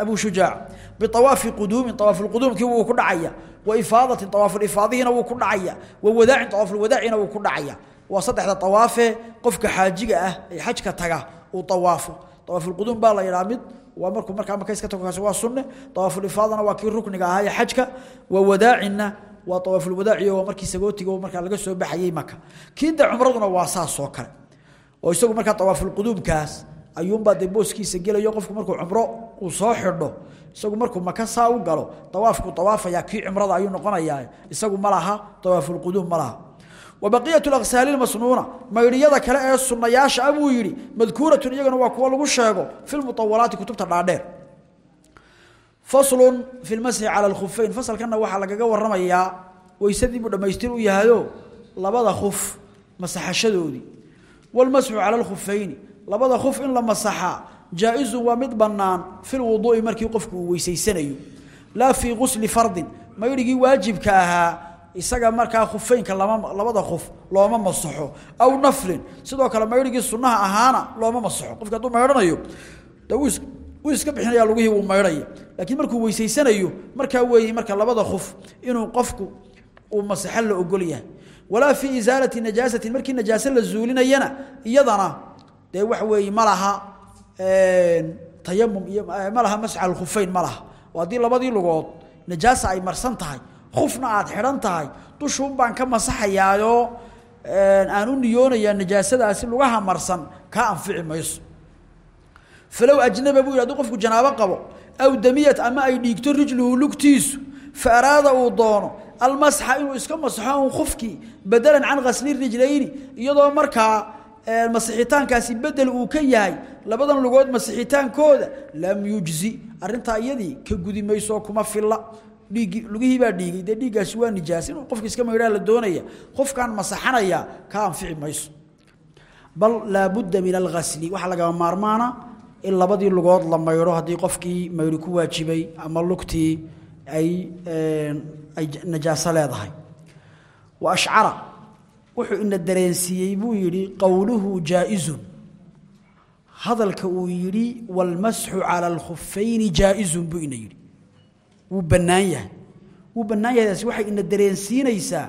abu shujaac biawaafi quduumin awaafulquduumkii wuu ku dhacaya wa ifaadatin awaafulifaadihiina wuu ku dhacaya wa wadaacin awaafulwadaacina wuu ku dhacaya. Waa saddexda awaafee qofka xaajiga ah ee xajka taga uu awaafo awaafulquduum baa la yidhaha mid waa markuu markaa maka iska tago kaasi waa sunne. Awaafulifaadana waa kii rukniga ahaa ee xajka. Wa wadaacinna waa awaafulwadaaci oo oo isagu markaa awaafulquduumkaas ayuunbaa dee booskiisa gelayo qofku markuu cumro uu soo xidho isagu markuu maka saa u galo awaafku awaafayaa kii cumrada ayuu noqonayaa isagu ma laha awaafulquduum ma laha. Wabaqiyat asaali masnuuna maydhiyada kale ee sunayaasha a ah buu yidhi madkuuratun iyagana waa kuwo lagu sheego filmuawalaati kutubta dhaadheer. Faslun fi lmasxi cala alkhufeyn fasalkana waxaa lagaga waramayaa weysadii buu dhammaystir u yahayo labada khuf masaxashadoodii والمسح على الخفين labada khuf in la masaxa jaa'iz wa mid banaan fil wudu'i markii qofku uu weysaysanayo la fi ghusl fard mayrigi waajibka ahaa isaga markaa khufeynka lama labada khuf looma masaxo aw naflin sidoo kale mayrigii sunnaha ahaana looma masaxo qofka hadduu maydhanayo dawis wuu iska bixinaya lugihii wuu maydhaya laakiin markuu weysaysanayo markaa weeye marka labada khuf inuu qofku uu masaxo la ogol yahay walaa fii isaalati najaasatin markii najaaso la zuulinayana iyadana dee waxa weeye ma laha tayamum iyo ma laha masxa alkhufeyn ma laha. Oo haddii labadii lugood najaasa ay marsan tahay khufna aad xidhan tahay dushuun baan ka masaxayaayoo aan u niyoonayaa najaasadaasi lugaha marsan kaa anfici mayso. Falow ajnaba buu yidhi haduu qofku janaabo qabo aw damiyat ama ay dhiigto rijluhu lugtiisu fa araada doono almasxa inuu iska masaxo un khufkii bedelan can ghasli rijlayni iyadoo markaa masixitaankaasi bedel uu ka yahay labadan lugood masixitaankooda lam yujzi arrintaa iyadii ka gudi mayso kuma filla. Baa dhiigay dee waa nijaas inuu qofka iska maydhaa la doonaya qofkaan masaxanaya ka anfici mayso. Bal laabudda min alghasli waxaa lagama maarmaana in labadii lugood la maydho haddii qofkii maydhi ku waajibay ama lugtii ay najaaso leedahay. Wa ashcara wuxuu ina dareensiiyey buu yidhi qowluhu jaa'izun. Hadalka uu yidhi walmasxu cala alkhufayni jaa'izun buu ina yidhi. Wuu bannaan yahay. Wuu bannaan yahay taasi waxay ina dareensiinaysaa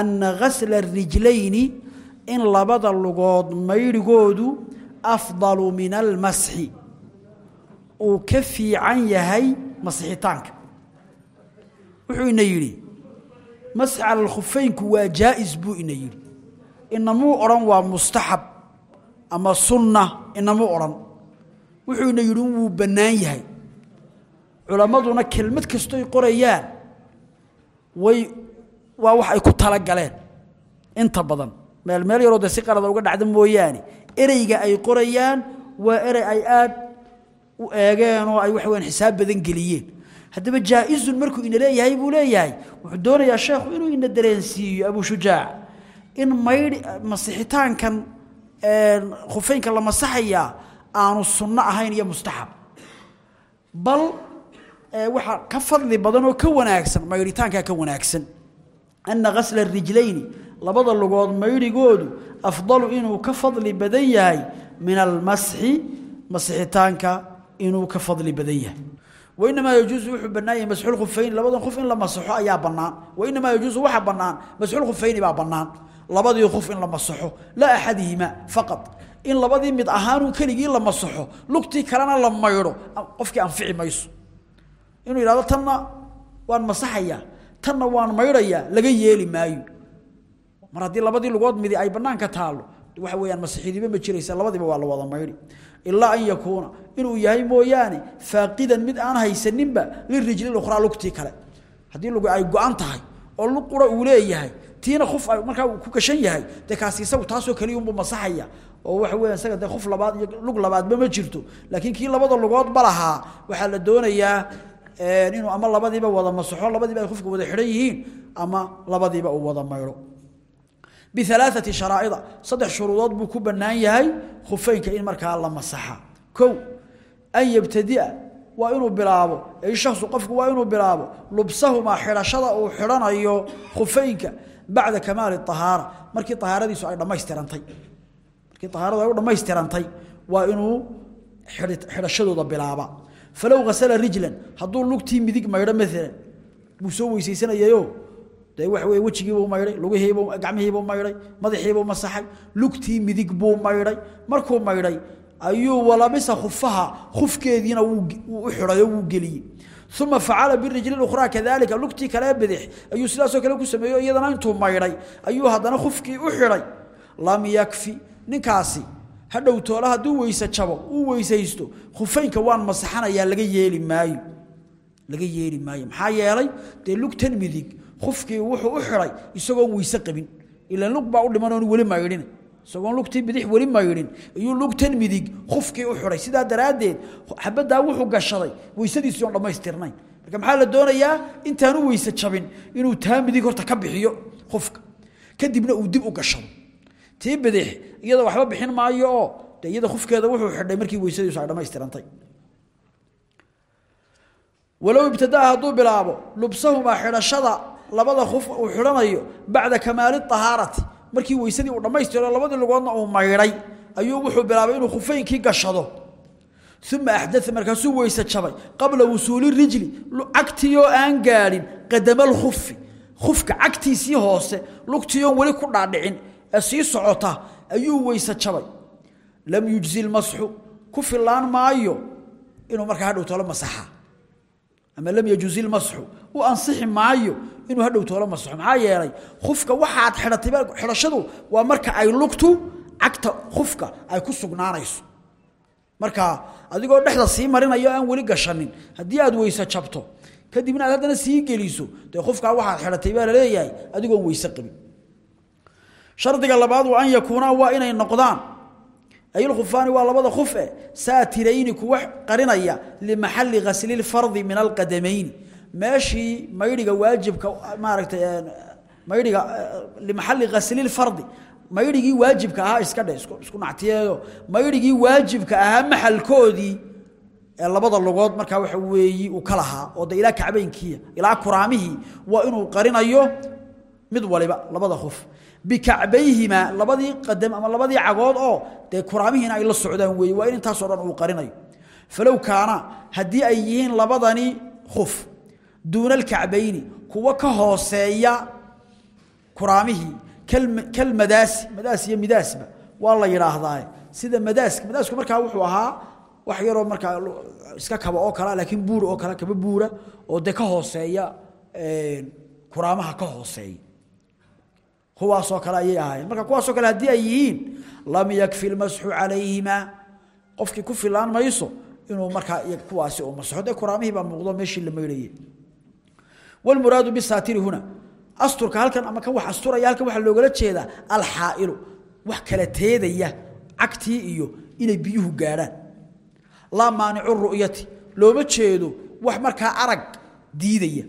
anna ghasla arijlayni in labada lugood maydhigoodu afdalu min almasxi. Uu ka fiican yahay masixitaanka wuxuu ina yidhi masx cala alkhufeynku waa jaa'is buu ina yidhi. Inamuu odhan waa mustaxab ama sunna inamuu odhan. Wuxuu ina yidhi wuu bannaan yahay. Culammaduna kelmad kastoy qorayaan way waa wax ay ku talagaleen inta badan meel meel yaroo dee si qarada uga dhacda mooyaane ereyga ay qorayaan waa erey ay aad u eegeen oo ay waxa weyaan xisaab badan geliyeen haddaba jaa-izun markuu ina leeyahay buu leeyahay. Wuxuu doonayaa sheekhu inuu ina dareensiiyo abu shujaac in maydhi masixitaankan khufeynka la masaxayaa aanu sunno ahayn iyo mustaxab. Bal waxaa ka fadli badan oo ka wanaagsan maydhitaankaa ka wanaagsan ana ghasla rijlayni labada lugood maydhigoodu afdalu inuu ka fadli badan yahay min almasxi masixitaanka inuu ka fadli badan yahay wainamaa yajuusu wuxuu bannaan yahay masxulkhufayni labadan khuf in la masaxo ayaa bannaan wainamaa yajuusu waxa bannaan masxulkhufayni baa bannaan labadii khuf in la masaxo laa axadihima faqad in labadii mid ahaanun keligii la masaxo lugtii kalena la maydho qofkii anfici mayso inuu yidhahdo tanna waan masaxayaa tanna waan maydhayaa laga yeeli maayo mar haddii labadii lugood waxa weeyaan masixidiba ma jiraysa labadiiba waa la wada maydhi ilaa an yakuuna. Inuu yahay mooyaane faaqidan mid aan haysaninba lirijli ukhraa lugtii kale. Haddii lugu ay go-an tahay oo lug qura uu leeyahay tiina ay markaa ku gashan yahay dee kaasi isagu taasoo kaliyunbuu masaxaya. Oo waxa weya isaga khuf labaad iyo lug labaadba ma jirto. Laakiin kii labada lugoodba lahaa waxaa la doonayaa inuu ama labadiiba wada masaxo labadiiba ay wada xidhan yihiin ama labadiiba uu wada maydho bialaaati sharaa'ida saddex shuruudood buu ku bannaan yahay khufeynka in markaa la masaxa kow an yabtadia waa inuu bilaabo ay shaksu qofku waa inuu bilaabo lubsahumaa xidhashada uu xidhanayo khufeynka bacda kamaali ahaara markii ahaaradiisu ay dhammaystirantay markii ahaaradu ay u dhammaystirantay waa inuu xidhashadooda bilaaba falow hasala rijlan hadduu lugtii midig maydho maalan buu soo dee waxa wey wejigiibuu maydhay lugihiibuu gacmihiibuu maydhay madaxiibuu masaxay lugtii midig buu maydhay markuu maydhay ayuu walabisa khufaha khufkeediina u xidhay oo wuu geliyey. Uma facala birijli ukhraa kadalika lugtii kale bidix ayuu sidaasoo kale ku sameeyo iyadana intuu maydhay ayuu haddana khufkii u xidhay. Lam yakfi ninkaasi hadhow toole hadduu weyse jabo uu weysaysto khufeynka waan masaxanayaa laga yeeli maayo. Laga yeeli maayo. Maxaa yeelay? Dee midig khufkii wuxuu u xidhay isagoon weyse qabin. Ilaan lug baa u dhiman oon weli maydhin isagoon lugtii bidix weli maydhin ayuu lugtan midig khufkii u xidhay sidaa daraaddeed xabaddaa wuxuu gashaday. Weysadiisii oon dhammaystirnayn. Marka maxaa la doonayaa? Intaanu weyse jabin. Inuu taa midig horta ka bixiyo khufka kadibna uu dib u gashado. Tii bidix iyada waxba bixin maayo oo iyada khufkeeda wuxuu xidhay markii weysadiisu ay dhammaystirantay. Walow ibtadaa hadduu bilaabo lubsahumaa xidhashada labada khuf uu xidhanayo bacda kamaali ahaarati markii weysadii uu dhammaystiro labadii lugoodna uu maydhay ayuu wuxuu bilaabay inuu khufeynkii gashado. Uma axdaa markaasuu weyse jabay. Qabla wusuuli rijli cagtiyoo aan gaadhin qadamalkhufi khufka cagtiisii hoose lugtiyoon weli ku dhaadhicin ee sii socota ayuu weyse jabay. Lam yujzi lmasxu ku maayo inuu markaa hadhow tolo masaxa. Ama lam yajuzi lmasxu u ansixi maayo inuu hadhow toolo masaxo. Maxaa yeelay khufka waxaad xidhatay xidhashadu waa marka ay lugtu cagta khufka ay ku sugnaanayso. Marka adigoo dhexda sii marinayo aan weli gashanin haddii aad weyse jabto kadibna aad haddana sii geliso dee khufkaa waxaad xidhatay baa la leeyahay adigoon weyse qabin. Shardiga labaad waa an yakuunaa waa inay noqdaan. Ayilkhufaani waa labada khuf e saatirayni kuwa qarinaya limaxalli ghasli lfardi min alqadamayni meeshii maydhiga waajibka maaragtay maydhiga limaxalli ghasli lfardi maydhigii waajibka ahaa iska dhe isku nactiyeeyo maydhigii waajibka ahaa maxalkoodii ee labada lugood markaa waxa weeyi uu ka lahaa oo de ilaa kacbaynkiia ilaa kuraamihii waa inuu qarinayo mid waliba labada khuf bikacbayhima labadii qadam ama labadii cagood oo dee kuraamihiina ay la socdaan weeye waa in intaasoo dhan uu qarinayo. Falow kaana haddii ay yihiin labadani khuf duuna alkacbayni kuwa ka hooseeya kuraamihii kalmadaasi madaas iyo midaasba waa la yidhaahdaa sida madaaska madaasku markaa wuxuu ahaa wax yaroo markaa iska kaba oo kale laakiin buur oo kale kaba buura oo dee ka hooseeya kuraamaha ka hooseeya. Kuwaasoo kale ayay ahaayeen. Marka kuwaasoo kale haddii ay yihiin lam yakfi lmasxu calayhima. Qofkii ku filaan mayso inuu markaa kuwaasi u masaxo dee kuraamihii baa muuqdo meeshii la maydhayey walmuraadu bisaatiri huna asturka halkan ama kan wax asturaya halkan waxaa loogala jeedaa alxaa'ilu wax kala teedaya cagtii iyo inay biyuhu gaadhaan laa maanicu ru'yati looma jeedo wax markaa arag diidaya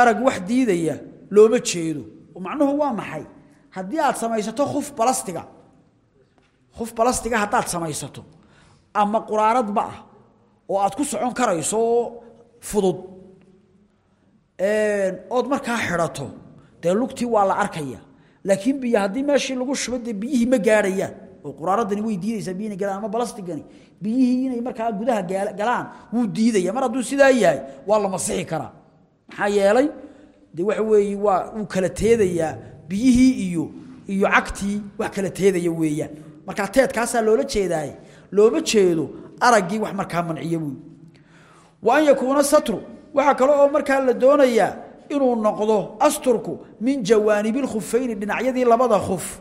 arag wax diidaya looma jeedo macnuhu waa maxay haddii aad samaysato khuf balastiga khuf balastiga haddaad samaysato ama quraaradba ah oo aad ku socon karayso fudud. Ood markaa xidhato. Dee lugtii waa la arkaya. Laakiin biyo haddii meeshii lagu shubo dee biyihii ma gaadhayaan oo quraaradani way diidaysaa biyihi galaan balastigani. Biyihii inay markaa gudaha galaan wuu diidaya mar hadduu sidaa yahay waa la masixi karaa. Maxaa yeelay dee waxa weeye waa wuu kala teedayaa. Biyihii iyo iyo cagtii wax kala teedaya weeyaan. Markaa teedkaasaa loola jeedaaye. Looma jeedo araggii wax markaa manciya buuyi wa an yakuuna satru. Waxaa kale oo markaa la doonayaa inuu noqdo asturku min jawaanibi lkhufayni dhinacyadii labada khuf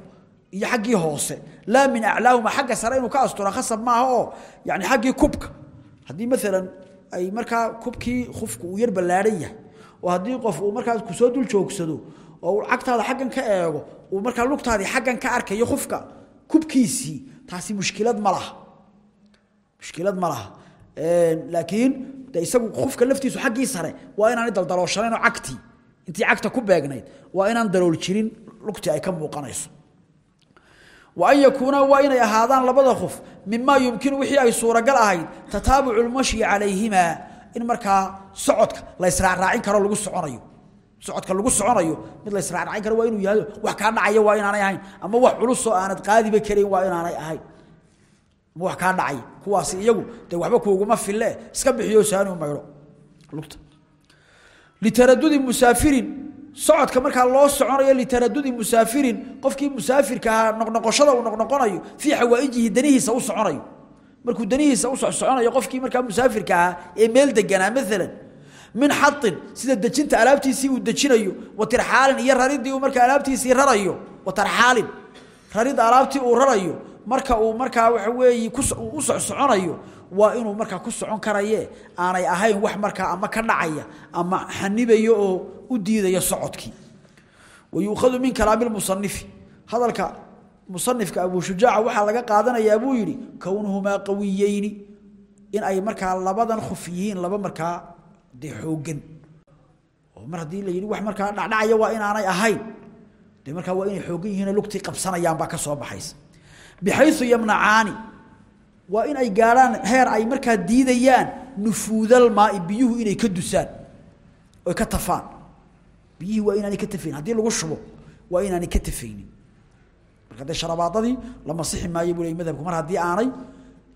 iyo xaggii hoose. Laa min aclaahuma xagga sare inuu ka astura khasab maaha oo yani xaggii kubka. Haddii maalan ay markaa kubkii khufku uu yar ballaadhan yahay oo haddii oo uu cagtaada eego uu markaa lugtaadii xaggan ka arkayo khufka kubkiisii taasi mushkilad ma mushkilad ma laha. Laakiin de isagu khufka laftiisu xaggii sare waa inaanay daldalooshanayn oo cagtii intii cagta ku beegnayd waa inaan dalool jirin lugtii ay ka muuqanayso. Wa an yakuuna waa inay ahaadaan labada khuf mimaa yumkinu wixii ay suuragal ahayd tataabucu lmashyi calayhimaa in markaa socodka la israacraacin karo lagu soconayo. Socodka lagu soconayo mid la israacraacin karo waa inuu yahay wax kaa dhacaya waa inaanay ahayn ama wax culusoo aanad qaadiba karayn waa inaanay ahayn wax kaa dhacaya kuwaasi iyagu dee waxba kuuguma fille. Iska bixiyo saani maydho. Litaradudi musaafirin. Socodka markaa loo soconayo litaradudi musaafirin qofkii musaafirka ahaa noqnoqoshada uu noqnoqonayo fii xawaa'ijihi danihiisa u soconayo. Markuu danihiisa u soconayo qofkii markaa musaafirka ahaa ee meel deganaa maalan min xain sida dejinta alaabtiisii uu dejinayo wa tirxaalin iyo raridii markaa alaabtiisii rarayo wa tarxaalin. Rarid alaabtii uu rarayo marka uu markaa waxa weeye u soconayo waa inuu markaa ku socon karaye aanay ahayn wax markaa ama ka dhacaya ama xanibayo oo u diidaya socodkii. Wa yuukhadu min kalaami lmusanifi hadalka musanifka abuu shujaaca waxaa laga qaadanayaa buu yidhi kownuhumaa qawiyeyni in ay markaa labadan khuf yihiin laba markaa dee xooggan. Oo mar haddii la yidhi wax markaa dhacdhacaya waa inaanay ahayn dee markaa waa inay xooggan yihiinoo lugtii qabsanayaan baa ka soo baxaysa bixayu yamnacaani waa in ay gaadhaan heer ay markaa diidayaan nufuudalmaai biyuhu inay ka dusaan oy ka tafaan. Biyihii waa inaanay ka tafayn haddii lagu shubo waa inaanay ka tafaynin marka dee sharabaadadii la masixi maayo buu madhabku mar haddii aanay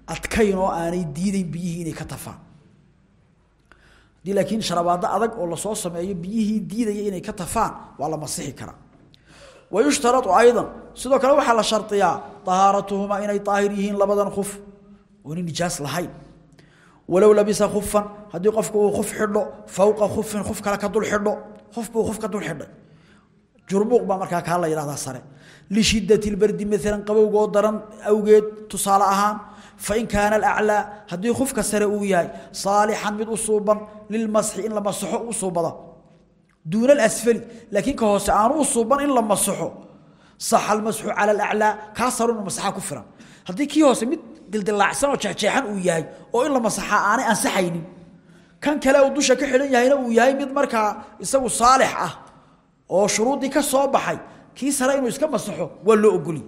adkayn aanay diidayn biyihii inay ka tafaan. Haddii laakiin sharabaado adag oo la soo sameeyo biyihii diidaya inay ka tafaan waa la masixi karaa. Wayushtarau ayضa sidoo kale waxaa la shariyaa ahaaratuhumaa inay aahir yihiin labadan kuf oona nijaas lahayn walow labisa kufan haddii qofku uu kuf xidho fowqa kufin kuf kale ka dul xidho kuf buu kuf ka dul xidhay jurbuuq baa markaa kaa la yidhahdaa sare lishidat اlbardi maalan qabowgoo daran awgeed tusaale ahaan fain kaana alaclaa haddii kufka sare uu yahay saalixan mid u suuban lilmasxi in la masaxo saxa almasxu cala alaclaa kaa saru inu masaxa ku filan. Haddii kii hoose mid dildilaacsan oo jeexjeexan uu yahay oo in la masaxaa aanay ansaxaynin kan kale uu dusha isagu saalix ah oo shuruuddii ka soo baxay kii sare inuu iska masaxo waa loo ogoli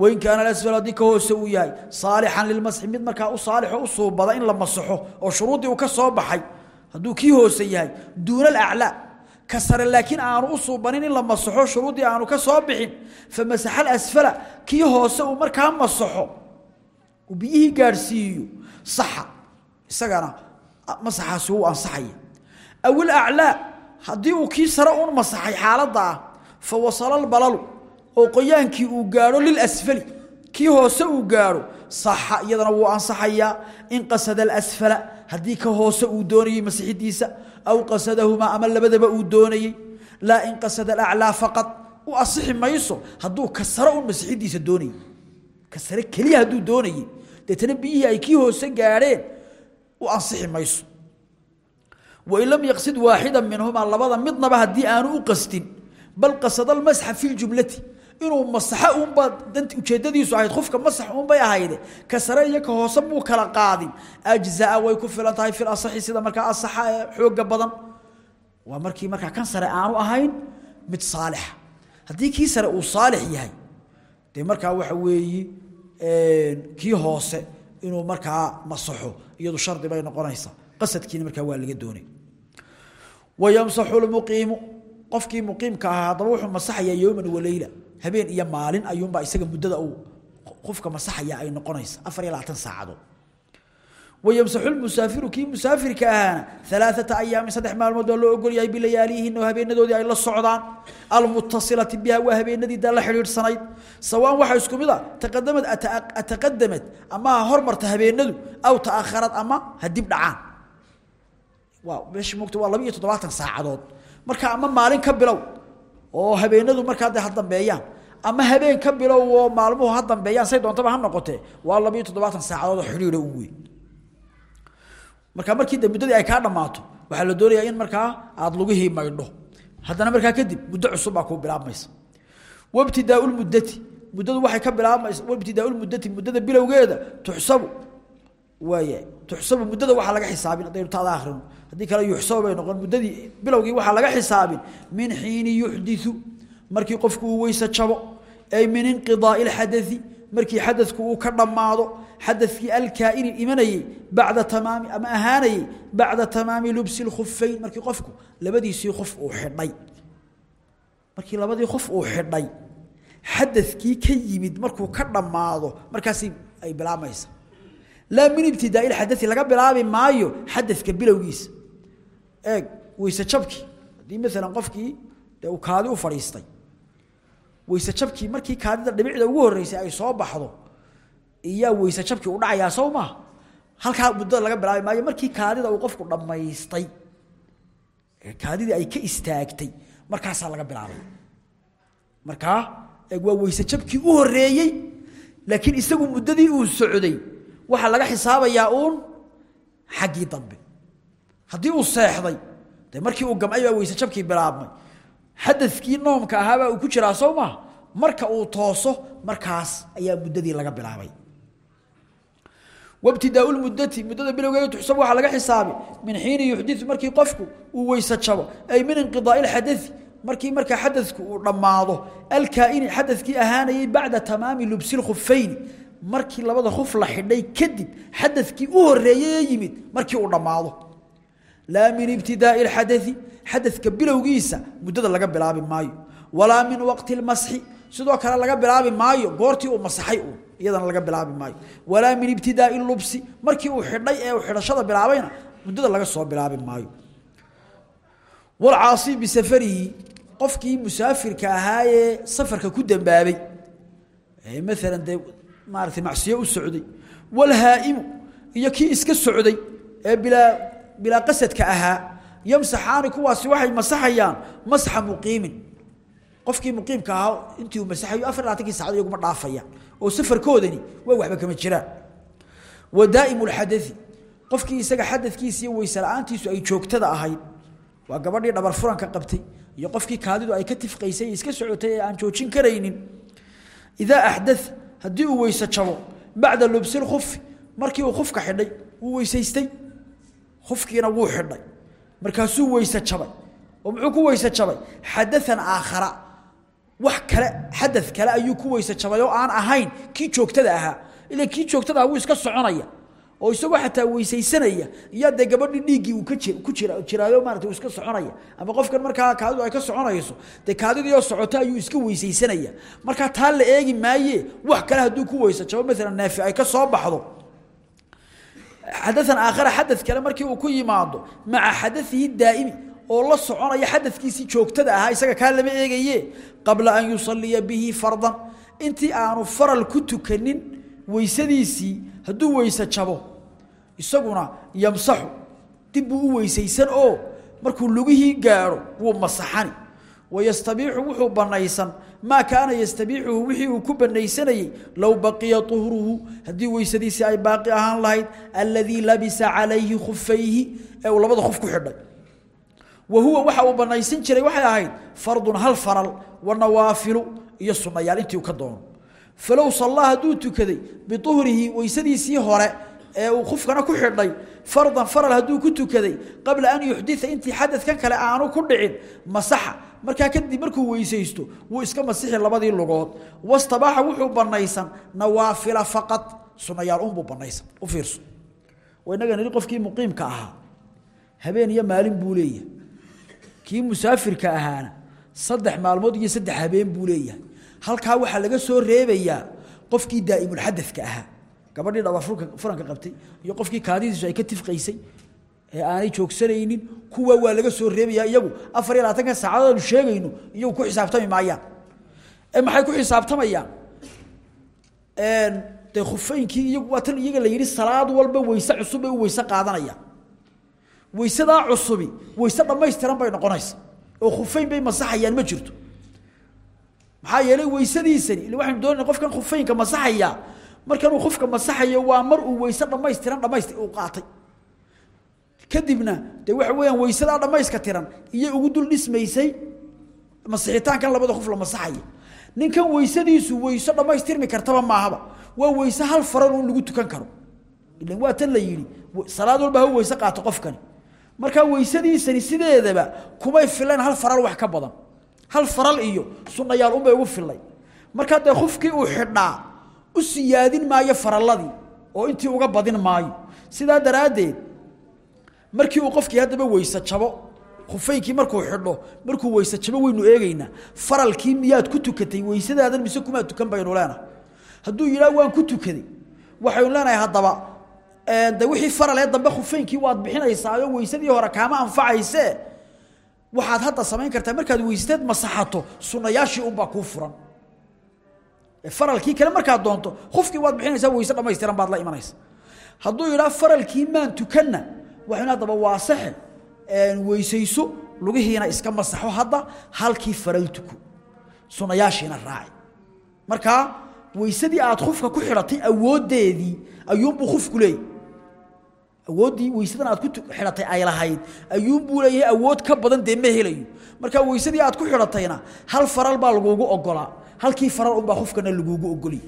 wain kaana alasfal haddii ka hoose uu yahay saalixan lilmasxi mid markaa u saalixo u suubada in la masaxo oo shuruuddii uu ka soo baxay hadduu ka sare laakiin aanu u suubanin in la masaxo shuruuddii aanu ka soo bixin. Famasaxa alasfala kii hoose uu markaa masaxo. Uu biyihii gaadhsiiyo. Saxa. Isagana masaxaasi wuu ansaxaya. Aw ilaclaa haddii uu kii sare un masaxay xaaladda ah fa wasala albalalu oo qoyaankii uu gaadho lilasfali kii hoose uu gaadho saxa iyadana wuu ansaxayaa. In qasada alasfala haddii ka hoose uu doonayey masixidiisa aw qasadahumaa ama labadaba uu doonayey laa in qasada alaclaa faqad u asixi mayso hadduu ka sare un masixidiisa doonayey ka sare keliya hadduu doonayey deetana biyihii ay kii hoose gaadheen u ansixi mayso wain lam yaqsid waaxida minhumaa labada midnaba haddii aanu u qastin bal qasada almasxa fi ljumlati inuu masaxo uunbaa dant ujeeddadiisu ahayd qofka masax uunbay ahayde ka sare iyo ka hoose muu kala qaadin. Ajzaa way ku filan tahay fil asaxi sida markaa asaxa ee xooga badan. Waa markii markaa kan sare aanu ahayn mid saalixa haddii kii sare uu saalix yahay dee markaa waxa weeyi kii hoose inuu markaa masaxo iyadu shardi bay noqonaysaa. Qasadkiina markaa waa laga doonay. Wayamsaxu lmuqiimu qofkii muqiimka ahaa haddaba wuxuu masaxayaa yowman waleyla habeen iyo maalin ayuunbaa isaga muddada uu qofka masaxaya ay noqonaysa. Afar iyo labaatan saacadood wayamsaxu lmusaafiru kii musaafirka ahaana alaaata ayaamin saddex maalmood waa loo ogolyahay bilayaaliihina oo habeenadoodii ay la socdaan. Almutasilati biha waa habeenadii la xidhiidhsanayd. Sawaan waxaa isku mid a taqadamad ataqadamat ama ha hormarta habeenadu aw taakharad ama ha dib dhacaan. Waa meesha mogta waa laba iyo toddobaatan saacadood. Marka ama maalin ka bilow oo habeenadu markaa de hadan beeyaan ama habeen ka bilow oo maalmuhu hadan beeyaan say doontaba ha noqotee waa 270 saacadood oo xiriir u weyn. Marka markii muddadii ay ka dhamaato waxa la doonayaa in markaa aad lagu hiimaydho. Hadana markaa kadib muddo cusub baa ku bilaabmaysa. Wabtidaa'ul muddati muddadu waxay ka bilaabmaysaa wabtidaa'ul muddati muddada bilowgeeda tuxsabu waaye tuxsabu muddada waxa laga xisaabin hadaynu taada akhrino haddii kale yuxsabu bay noqon. Muddadii bilowgii waxa laga xisaabin min xiini yuhdithu markii qofku uu weysa jabo ay min inqidaa'il hadathi markii xadadku uu ka dhamaado xadadkii alkaa'in imanayay bacda tamaami ama ahaanayay bacda tamaami lubsi lkhuffayn markii qofku labadiisii qof uu xidhay. Markii labadii qof uu xidhay xadadkii ka yimid markuu ka dhammaado markaasi ay bilaabaysa laa min ibtidaa'il xadadi laga bilaabi maayo xadadka bilowgiisa eeg weyse jabkii haddii maalan qofkii dee uu kaadi u fadhiistay. Weyse jabkii markii kaadida dhibicda ugu horeysay ay soo baxdo iyaa weyse jabkii u dhacayaa sow maaha. Halkaa muddada laga bilaabi maayo markii kaadida uu qofku dhammaystay kaadidii ay ka istaagtay markaasaa laga bilaabay. Markaa waa weyse jabkii u horeeyey laakiin isagu muddadii uu socday waxaa laga xisaabayaa uun xaggii dambe haddii uu seexday de markii uu gamcay baa weyse jabkii bilaabmay. Xadadkii noomka ahaabaa uu ku jiraa maaha marka uu tooso markaas ayaa muddadii laga bilaabay. Wabtidaau lmuddati muddada bilowgeeda tuxsab waxaa laga xisaabi min xiini yuxdiu markii qofku uu weyse jabo ay min inqidaai lxadai markii markaa xadadku uu dhammaado. Alkaaini xadadkii ahaanayay bacda tamaami lubsi lkhufayni markii labada khuf la xidhay kadib xadadkii u horeeyey yimid markii uu dhammaado laa min ibtidaai lxadai xadadka bilowgiisa muddada laga bilaabi maayo walaa min waqti lmasxi sidoo kale laga bilaabi maayo goortii uu masaxay uu iyadana laga bilaabi maayo walaa min ibtidaai lubsi markii uu xidhay ee uu xidhashada bilaabayna muddada laga soo bilaabi maayo walcaasi bisafarihi qofkii musaafirka ahaayee safarka ku dambaabay maalan dee maaragtay macsiyo u socday walhaa'imu iyo kii iska socday bilaa qasadka ahaa yamsaxaani kuwaasi waxay masaxayaan masxa muqiimin. Qofkii muqiimka ahaa intii uu masaxayo afar labaatankii sacad iyaguma dhaafayaan oo safarkoodani waa waxba kama jiraan. Wa daa'imu lxadai qofkii isaga xadadkiisa iyo weyse la'aantiisu ay joogtada ahayd waa gabadhii dhabar furanka qabtay iyo qofkii kaadidu ay ka tifqaysay iska socotay ee aan joojin karaynin. Idaa axdaa haddii uu weyse kufkiina wuu xidhay. Markaasuu weyse jabay. Oo muxuu ku weyse jabay? Xadaan aakhara. Wax kale xada kale ayuu ku weyse jabay oo aan ahayn kii joogtada ahaa. Ila kii joogtada wuu iska soconaya oo isagoo xataa weysaysanaya. Iyo dee gabadhii dhiiggii uu ku jira jiraayo maarata uu iska soconaya. Ama qofkan markaa kaadidu ay ka soconayso dee kaadidiioo socoto ayuu iska weysaysanaya. Markaa taa la eegi maaye wax kale hadduu ku weyse jabo maalan naafi ay ka soo baxdo xadaan aakhara xadad kale markii uu ku yimaado maca xadaihi daa'imi oo la soconaya xadadkiisii joogtada ahaa isaga kaa lama eegaye qabla an yusaliya bihi fardan. Intii aanu faral ku tukanin weysadiisii hadduu weyse jabo isaguna yamsaxu. Dib buu u weysaysan oo markuu lugihii gaadho wuu masaxani. Wayastabiixu wuxuu banaysan maa kaana yastabiixuhu wixii uu ku banaysanayey low baqiya uhruhu haddii weysadiisii ay baaqi ahaan lahayd aladii labisa calayhi khufayhi ee uu labada khuf ku xidhay. Wa huwa waxa uu banaysan jiray waxay ahayd fardun hal faral wa nawaafilu iyo sunnayaal intii uu ka doono. Falow sallaa hadduu tukaday biuhrihi weysadiisii hore ee uu khufkana ku xidhay fardan faral hadduu ku tukaday. Qabla an yuxdita intii xadadkan kale aanu ku dhicin masaxa. Markaa kadib markuu weysaysto wuu iska masixi labadii lugood. Wastabaaxa wuxuu banaysan nawaafila faqad. Sunayaal unbuu banaysan u fiirso. Inaga nidhi qofkii muqiimka ahaa. Habeen iyo maalin buu leeyahay. Kii musaafirka ahaana saddex maalmood iyo saddex habeen buu leeyahay. Halkaa waxaa laga soo reebayaa qofkii daa'imul xadadka ahaa gabadhii dhabar furanka qabtay. Iyo qofkii kaadidiisu ay ka tifqaysay ee aanay joogsanaynin kuwa waa laga soo reebayaa iyagu. Afar iyo labaatanka saacadood aanu sheegayno iyagu ku xisaabtami maayaan. Maxay ku xisaabtamayaan? Dee khufaynkii iyagu waa tan iyaga la yidhi salaad walba weyse cusub bay u weyse qaadanayaan. Weysadaa cusubi weyse dhammaystiran bay noqonaysa. Oo khufayn bay masaxayaan ma jirto. Maxaa yeelay weysadiisani ila waxaynu doonayna qofkan khufaynka masaxaya markanuu qofka masaxayo waa mar uu weyse dhammaystiran dhamaystir uu qaatay. Kadibna dee waxa weeyaan weysadaa dhammayska tiran iyo ugu dul dhismaysay masixitaankan labada qof la masaxaya ninkan weysadiisu weyso dhammaystirmi kartaba maahaba. Waa weyse hal faran uun lagu tukan karo. Ilan waa tan la yidhi salaad walba ha weyse qaato qofkani. Markaa weysadiisani sideedaba kumay filayn hal faral wax ka badan. Hal faral iyo sunnayaal unbay ugu filay markaa dee qofkii uu xidhaa u siyaadin maayo faralladii oo intii uga badin maayo. Sidaa daraaddeed markii uu qofkii haddaba weyse jabo khufaynkii markuu xidho markuu weyse jabo waynu eegaynaa faralkii miyaad ku tukatay weysadaadan mise kumaa tukan baynu leenahay hadduu yidhaah waan ku tukaday waxaynu leenahay haddaba de wixii faralee dambe khufaynkii waad bixinaysaayo weysadii hore kaama anfacaysee waxaad hadda samayn kartaa. Markaad weysateed masaxato sunnayaashii unbaa kuu furan faralkii kale markaad doonto qofkii waad bixinaysaa weyse dhammaystiran baad la imanaysa. Hadduu yidhaah faralkii maan tukanna waxaynu haddaba waasaxe weysayso lugihiina iska masaxo hadda halkii faral tuko sunnayaashiina raaci markaa weysadii aad qofka ku xidhatay awooddeedii ayuunbuu qofku leeyahy awooddii weysadan aad ku xidhatay ay lahayd. Ayuunbuu leeyahay awood ka badan dee ma helayo. Markaa weysadii aad ku xidhatayna hal faral baa laguugu ogolaa halkii faral unbaa qofkana laguugu ogoliy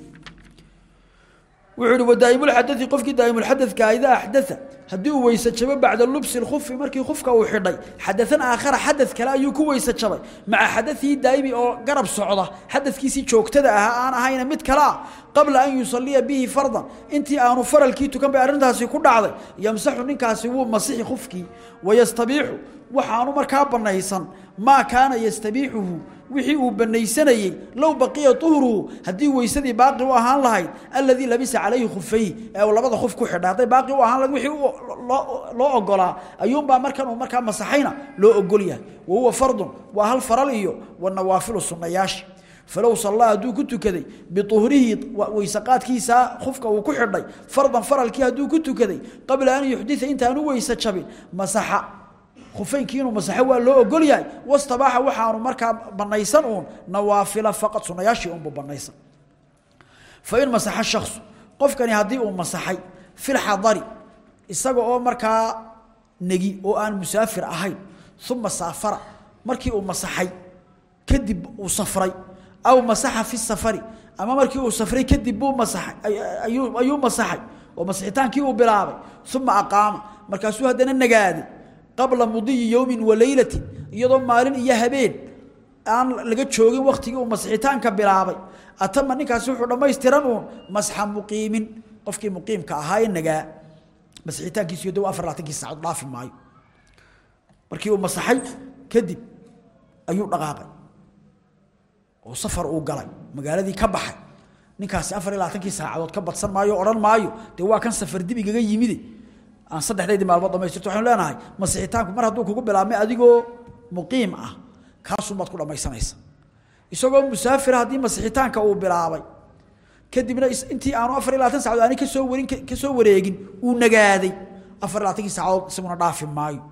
wuxuu ihi wadaa'imulxadai qofkii daa'imulxadadka idaa axdaa haddii uu weyse jabo bacda lubsi lkufi markii kufka uu xidhay xadaan aakhara xadad kale ayuu ku weyse jabay. Maca xadaihi daa'imi oo garab socda xadadkiisii joogtada ahaa aan ahayna mid kale qabla an yusaliya bihi fardan. Intii aanu faralkii tukan bay arrintaasi ku dhacday. Yamsaxu ninkaasi wuu masixi kufkii wayastabiixu waxaanu markaa banaysan maa kaana yastabiixuhu wixii uu banaysanayey low baqiya uhruhu haddii weysadii baaqi u ahaan lahayd aladii labisa calayhi khufayhi ee uu labada qof ku xidha hadday baaqi u ahaan lahayd wixii loo ogolaa ayuunbaa markan uu markaa masaxayna loo ogol yahay wa huwa fardun waa hal faral iyo wanawaafilu sunnayaasha falow sallaa hadduu ku tukaday biuhrihi weysaqaadkiisa qofka uu ku xidhay fardan faralkii hadduu ku tukaday qabla an yuxdita intaanu weyse jabin masaxa. Khufaynkii inuu masaxo waa loo ogol yahay wastabaaxa waxaanu markaa banaysan uun nawaafila faqad sunnayaashii unbu banaysan fain masaxa shaksu qofkani haddii uu masaxay filxadari isaga oo markaa negi oo aan musaafir ahayn uma saafara. Markii uu masaxay kadib uu safray. Aw masaxa fi safari. Ama markii uu safray kadib buu masaxay ayuu masaxay. Oo masixitaankii uu bilaabay. Uma aqaama. Markaasuu haddana nagaaday. Qabla mudiyi yowmin wa leylatin iyadoo maalin iyo habeen aan laga joogin waktigii uu masixitaanka bilaabay. Atama ninkaasi wuxuu dhammaystiran uun masxa muqiimin. Qofkii muqiimka ahaa ee nagaa masixitaankiisiyo dow afar labaatankii saacood dhaafi maayo. Markii uu masaxay kadib ayuu dhaqaaqay oo safar uu galay. Magaaladii ka baxay. Ninkaasi afar iyo labaatankii saacadood ka badsan maayo odhan maayo dee waa kan safar dib igaga yimide? Aan saddexdeydii maalmood dhamaystirto waxaynu leenahay masixitaanku mar hadduu kugu bilaabmay adigoo muqiim ah kaasuunbaad ku dhammaysanaysa. Isagoo musaafira haddii masixitaanka uu bilaabay kadibna intii aanu afar iy labaatan sacadood aani ka soo warin ka soo wareegin uu nagaaday. Afar iy labaatankii sacadood isaguna dhaafi maayo.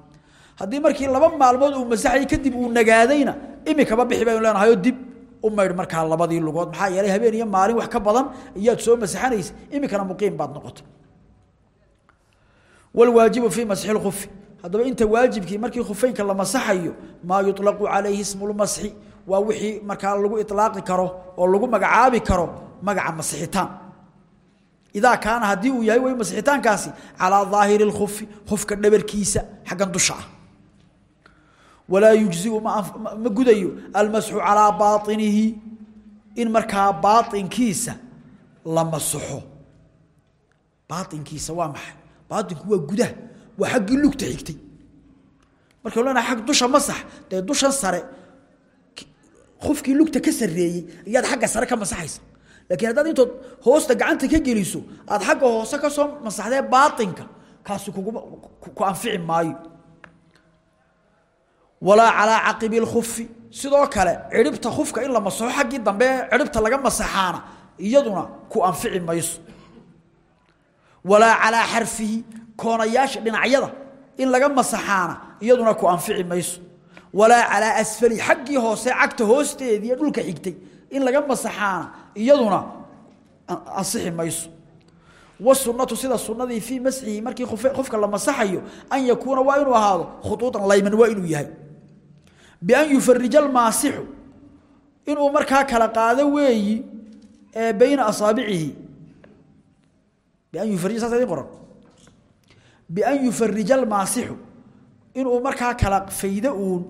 Haddii markii laba maalmood uu masaxayay kadib uu nagaadayna imikaba bixi baynu leenahayoo dib u maydh markaa labadii lugood. Maxaa yeelay habeen iyo maalin wax ka badan iyaad soo masaxanaysa imikana muqiim baad noqota walwaajibu fii masxi lkufi haddaba inta waajibkii markii khufeynka la masaxayo maa yuطlaqu calayhi ismu lmasxi waa wixii markaa lagu ilaaqi karo oo lagu magacaabi karo magaca masixitaan ida kaana haddii uu yahay way masixitaankaasi ala zaahir al-khuf khufka dhabarkiisa xagan dusha wala yujzi ma gudayo al-masx ala batinihi in marka baatinkiisa la masaxo baatinkiisa waa maxay? Baatinku waa gudaha waa xaggii lugta xigtay. Marka lana xag dusha masax dee dushan sare qofkii lugta ka sarreeyey ayaad xagga sare ka masaxaysa laakiin haddaad intood hoosta gacanta ka geliso aad xagga hoose ka soo masaxdee baatinka kaasi ku anfici maayo. Walaa calaa caqibi lkhufi sidoo kale cidhibta khufka in la masaxo xaggii dambe cidhibta laga masaxaana iyaduna ku anfici mayso. Walaa calaa xarfihi koonayaasha dhinacyada in laga masaxaana iyaduna ku anfici mayso. Walaa calaa asfali xaggii hoose cagta hoosteedii dhulka xigtay in laga masaxaana iyaduna ansixi mayso. Wasunatu sida sunadii fii masxihi markii qofka la masaxayo an yakuuna waa inuu ahaado khuuuan layman waa inuu yahay. Bian yufarija almaasixu inuu markaa kala qaado weeyi bayna asaabicihi qoran bian yufarija almaasixu inuu markaa kala faydo uun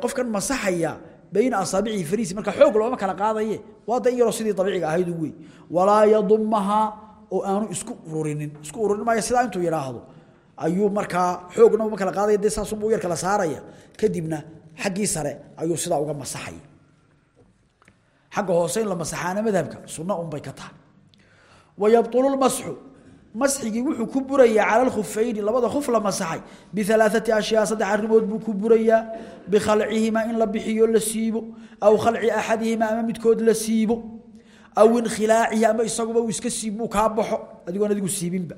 qofkan masaxaya bayna asaabicihi fariisi marka xoog looma kala qaadaye. Waa da in yaroo sidii dabiiciga ahayd u wey walaa yadumahaa oo aanu isku ururinin. Isku ururin maayo sidaa intuu yidhaahdo ayuu markaa xoogna uma kala qaadaya dee saasunbuu yar kala saaraya. Kadibna xaggii sare ayuu sidaa uga masaxaya xagga hoose in la masaxaana madhabka sunno unbay ka tahay masxigii wuxuu ku burayaa cala alkhufayni labada khuf la masaxay. Bialaaati ashyaa saddex arrimood buu ku burayaa. Bikhalcihimaa in la bixiyo la siibo. Aw khalci axadihimaa ama midkood la siibo. Aw inkhilaacihi ama isaguba uu iska siibuu kaa baxo. Adigoon adigu siibinba.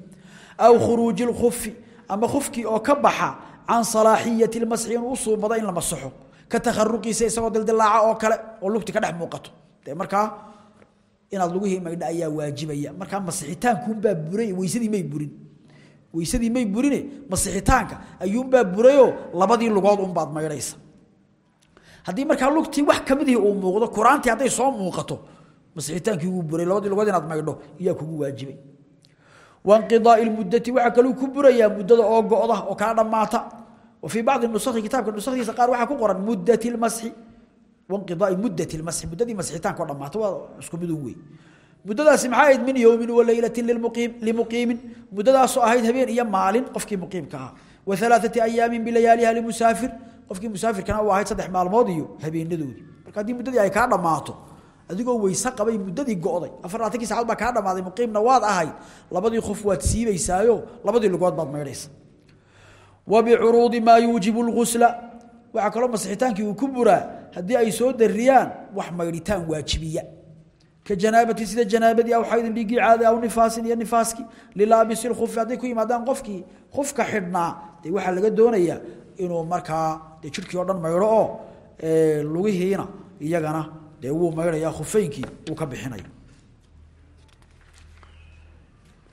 Aw khuruuji lkufi ama khufkii oo ka baxa can salaaxiyati lmasxi inuu usuubado in la masaxo. Ka takharuqiisa isagoo dildilaaca oo kale oo lugti ka dhex muuqato. De inaad lugihii maydha ayaa waajibaya. Markaa masixitaankuunbaa buray weysadii may burin. Weysadii may burine masixitaanka ayuunbaa burayoo labadii lugood unbaad maydhaysa haddii markaa lugtii wax kamidihii uu muuqdo quraantii hadday soo muuqato masixitaankii wuu buray. Labadii lugood inaad maydho iyaa kugu waajibay. Wainqidaai lmuddati waxaa kaluu ku burayaa muddada oo go'da oo kaa dhammaata. Wa fii bacdi nusakhi kitaabka nusakhiisa qaar waxaa ku qoran muddati lmasxi wainqidaai muddati lmasxi muddadii masixitaanka oo dhammaata waa isku midun wey muddadaasi maxaa ahayd min yowmin wa leylatin limuqiim limuqiimin muddadaasoo ahayd habeen iyo maalin qofkii muqiimka ahaa wa alaaثati ayaamin bilayaaliha limusaafir qofkii musaafirkana u ahayd saddex maalmood iyo habeenadoodii. Marka haddii muddadii ay adigoo weyse qabay muddadii go'day afar labaatankii sacad baa kaa dhammaaday muqiimna waad ahayd labadii qof waad siibaysaayo labadii lugood baad maydhaysa. Wa bicuruudi maa yuujibu lgusla waxaa kaloo masixitaankii uu ku buraa haddii ay soo dariyaan wax maydhitaan waajibiya. Ka janaabati sida janaabadii aw xaydin dhiiggii caadi aw nifaasin iyo nifaaskii lilaabisi lkhufi hadday ku yimaadaan qofkii khufka xidhnaa dee waxaa laga doonayaa inuu markaa dee jidhkii oo dhan maydho oo lugihiina iyagana dee wuu maydhayaa khufeynkii wuu ka bixinaya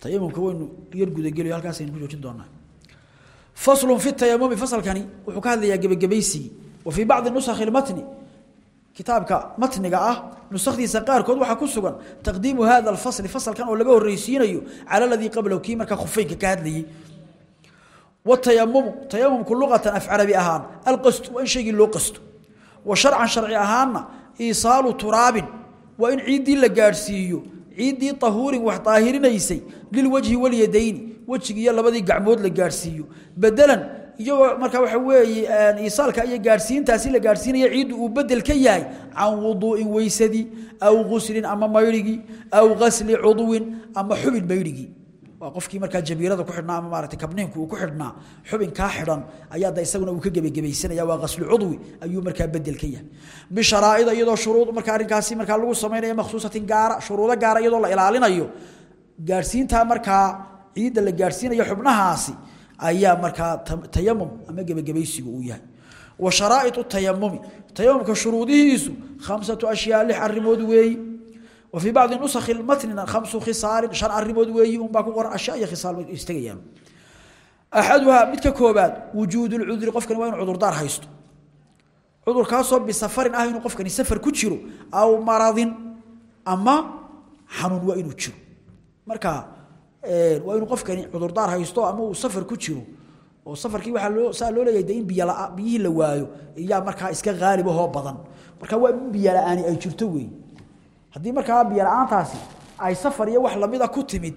tayamumka waynu yar gudageliyo halkaasaynu ku joojin doonaa. Faslu fi tayamumi fasalkani wuxuu ka hadlayaa gebagabaysigii wa fii bacdi nusakhi lmatni kitaabka matniga ah nusakdiisa qaarkood waxaa ku sugan taqdiimu hada alfasli fasalkan oo laga horreysiinayo cala aladii qablahu kii markaa khufeynka ka hadlayey watayamumu tayamumku luqatan af carabi ahaan alqasdu waa in shaygii loo qasto. Wa sharcan sharci ahaanna iisaalu turaabin waa in ciiddii la gaadhsiiyo ciiddii tahuurin wax daahirinaysay lilwajhi walyadayni wejigiiyo labadii gacmood la gaadhsiiyo. Bedelan iyagoo markaa waxa weeye iisaalka iyo gaadhsiintaasi la gaadhsiinaya ciiddu uu bedel ka yahay can wuduu'in weysadii aw guslin ama maydhigii aw gasli cudwin ama xubin maydhigii waa qofkii markaa jabiirada ku xidhnaa ama maarata kabniinku uu ku xidhnaa xubinkaa xidhan ayaa da isaguna uu ka gebagebaysanaya waa gaslu cudwi ayuu markaa bedel ka yahay. Bisharaa'ida iyadoo shuruud markaa arrinkaasi markaa lagu samaynayo makhsuusatin gaara shuruudo gaara iyadoo la ilaalinayo gaadhsiintaa markaa ciidda la gaadhsiinayo xubnahaasi ayaa markaa tayamum ama gebagabaysigu uu yahay. Wa sharaa'iu tayamumi tayamumka shuruudihiisu khamsatu ashyaa lix arrimood weeyi. Wa fii bacdi nusakhi matnina khamsu khisaalin shan arrimood weeyi unbaa ku qoran ashyaa iyo khisaal istagayaan axaduhaa mid ka koobaad wujuudu lcudri qofkani waa inuu cudurdaar haysto. Cudurkaasoo bisafarin ah inuu qofkani safar ku jiro aw maradin ama xanuun waa inuu jiro. Marka waa inuu qofkani cudurdaar haysto ama uu safar ku jiro. Oo safarkii waaa saa loo leeyahay de in biy biyihii la waayo iyaa markaa iska haalibahoo badan. Marka waa in biyo la'aani ay jirto wey haddii markaa biyo la'aantaasi ay safar iyo wax lamida ku timid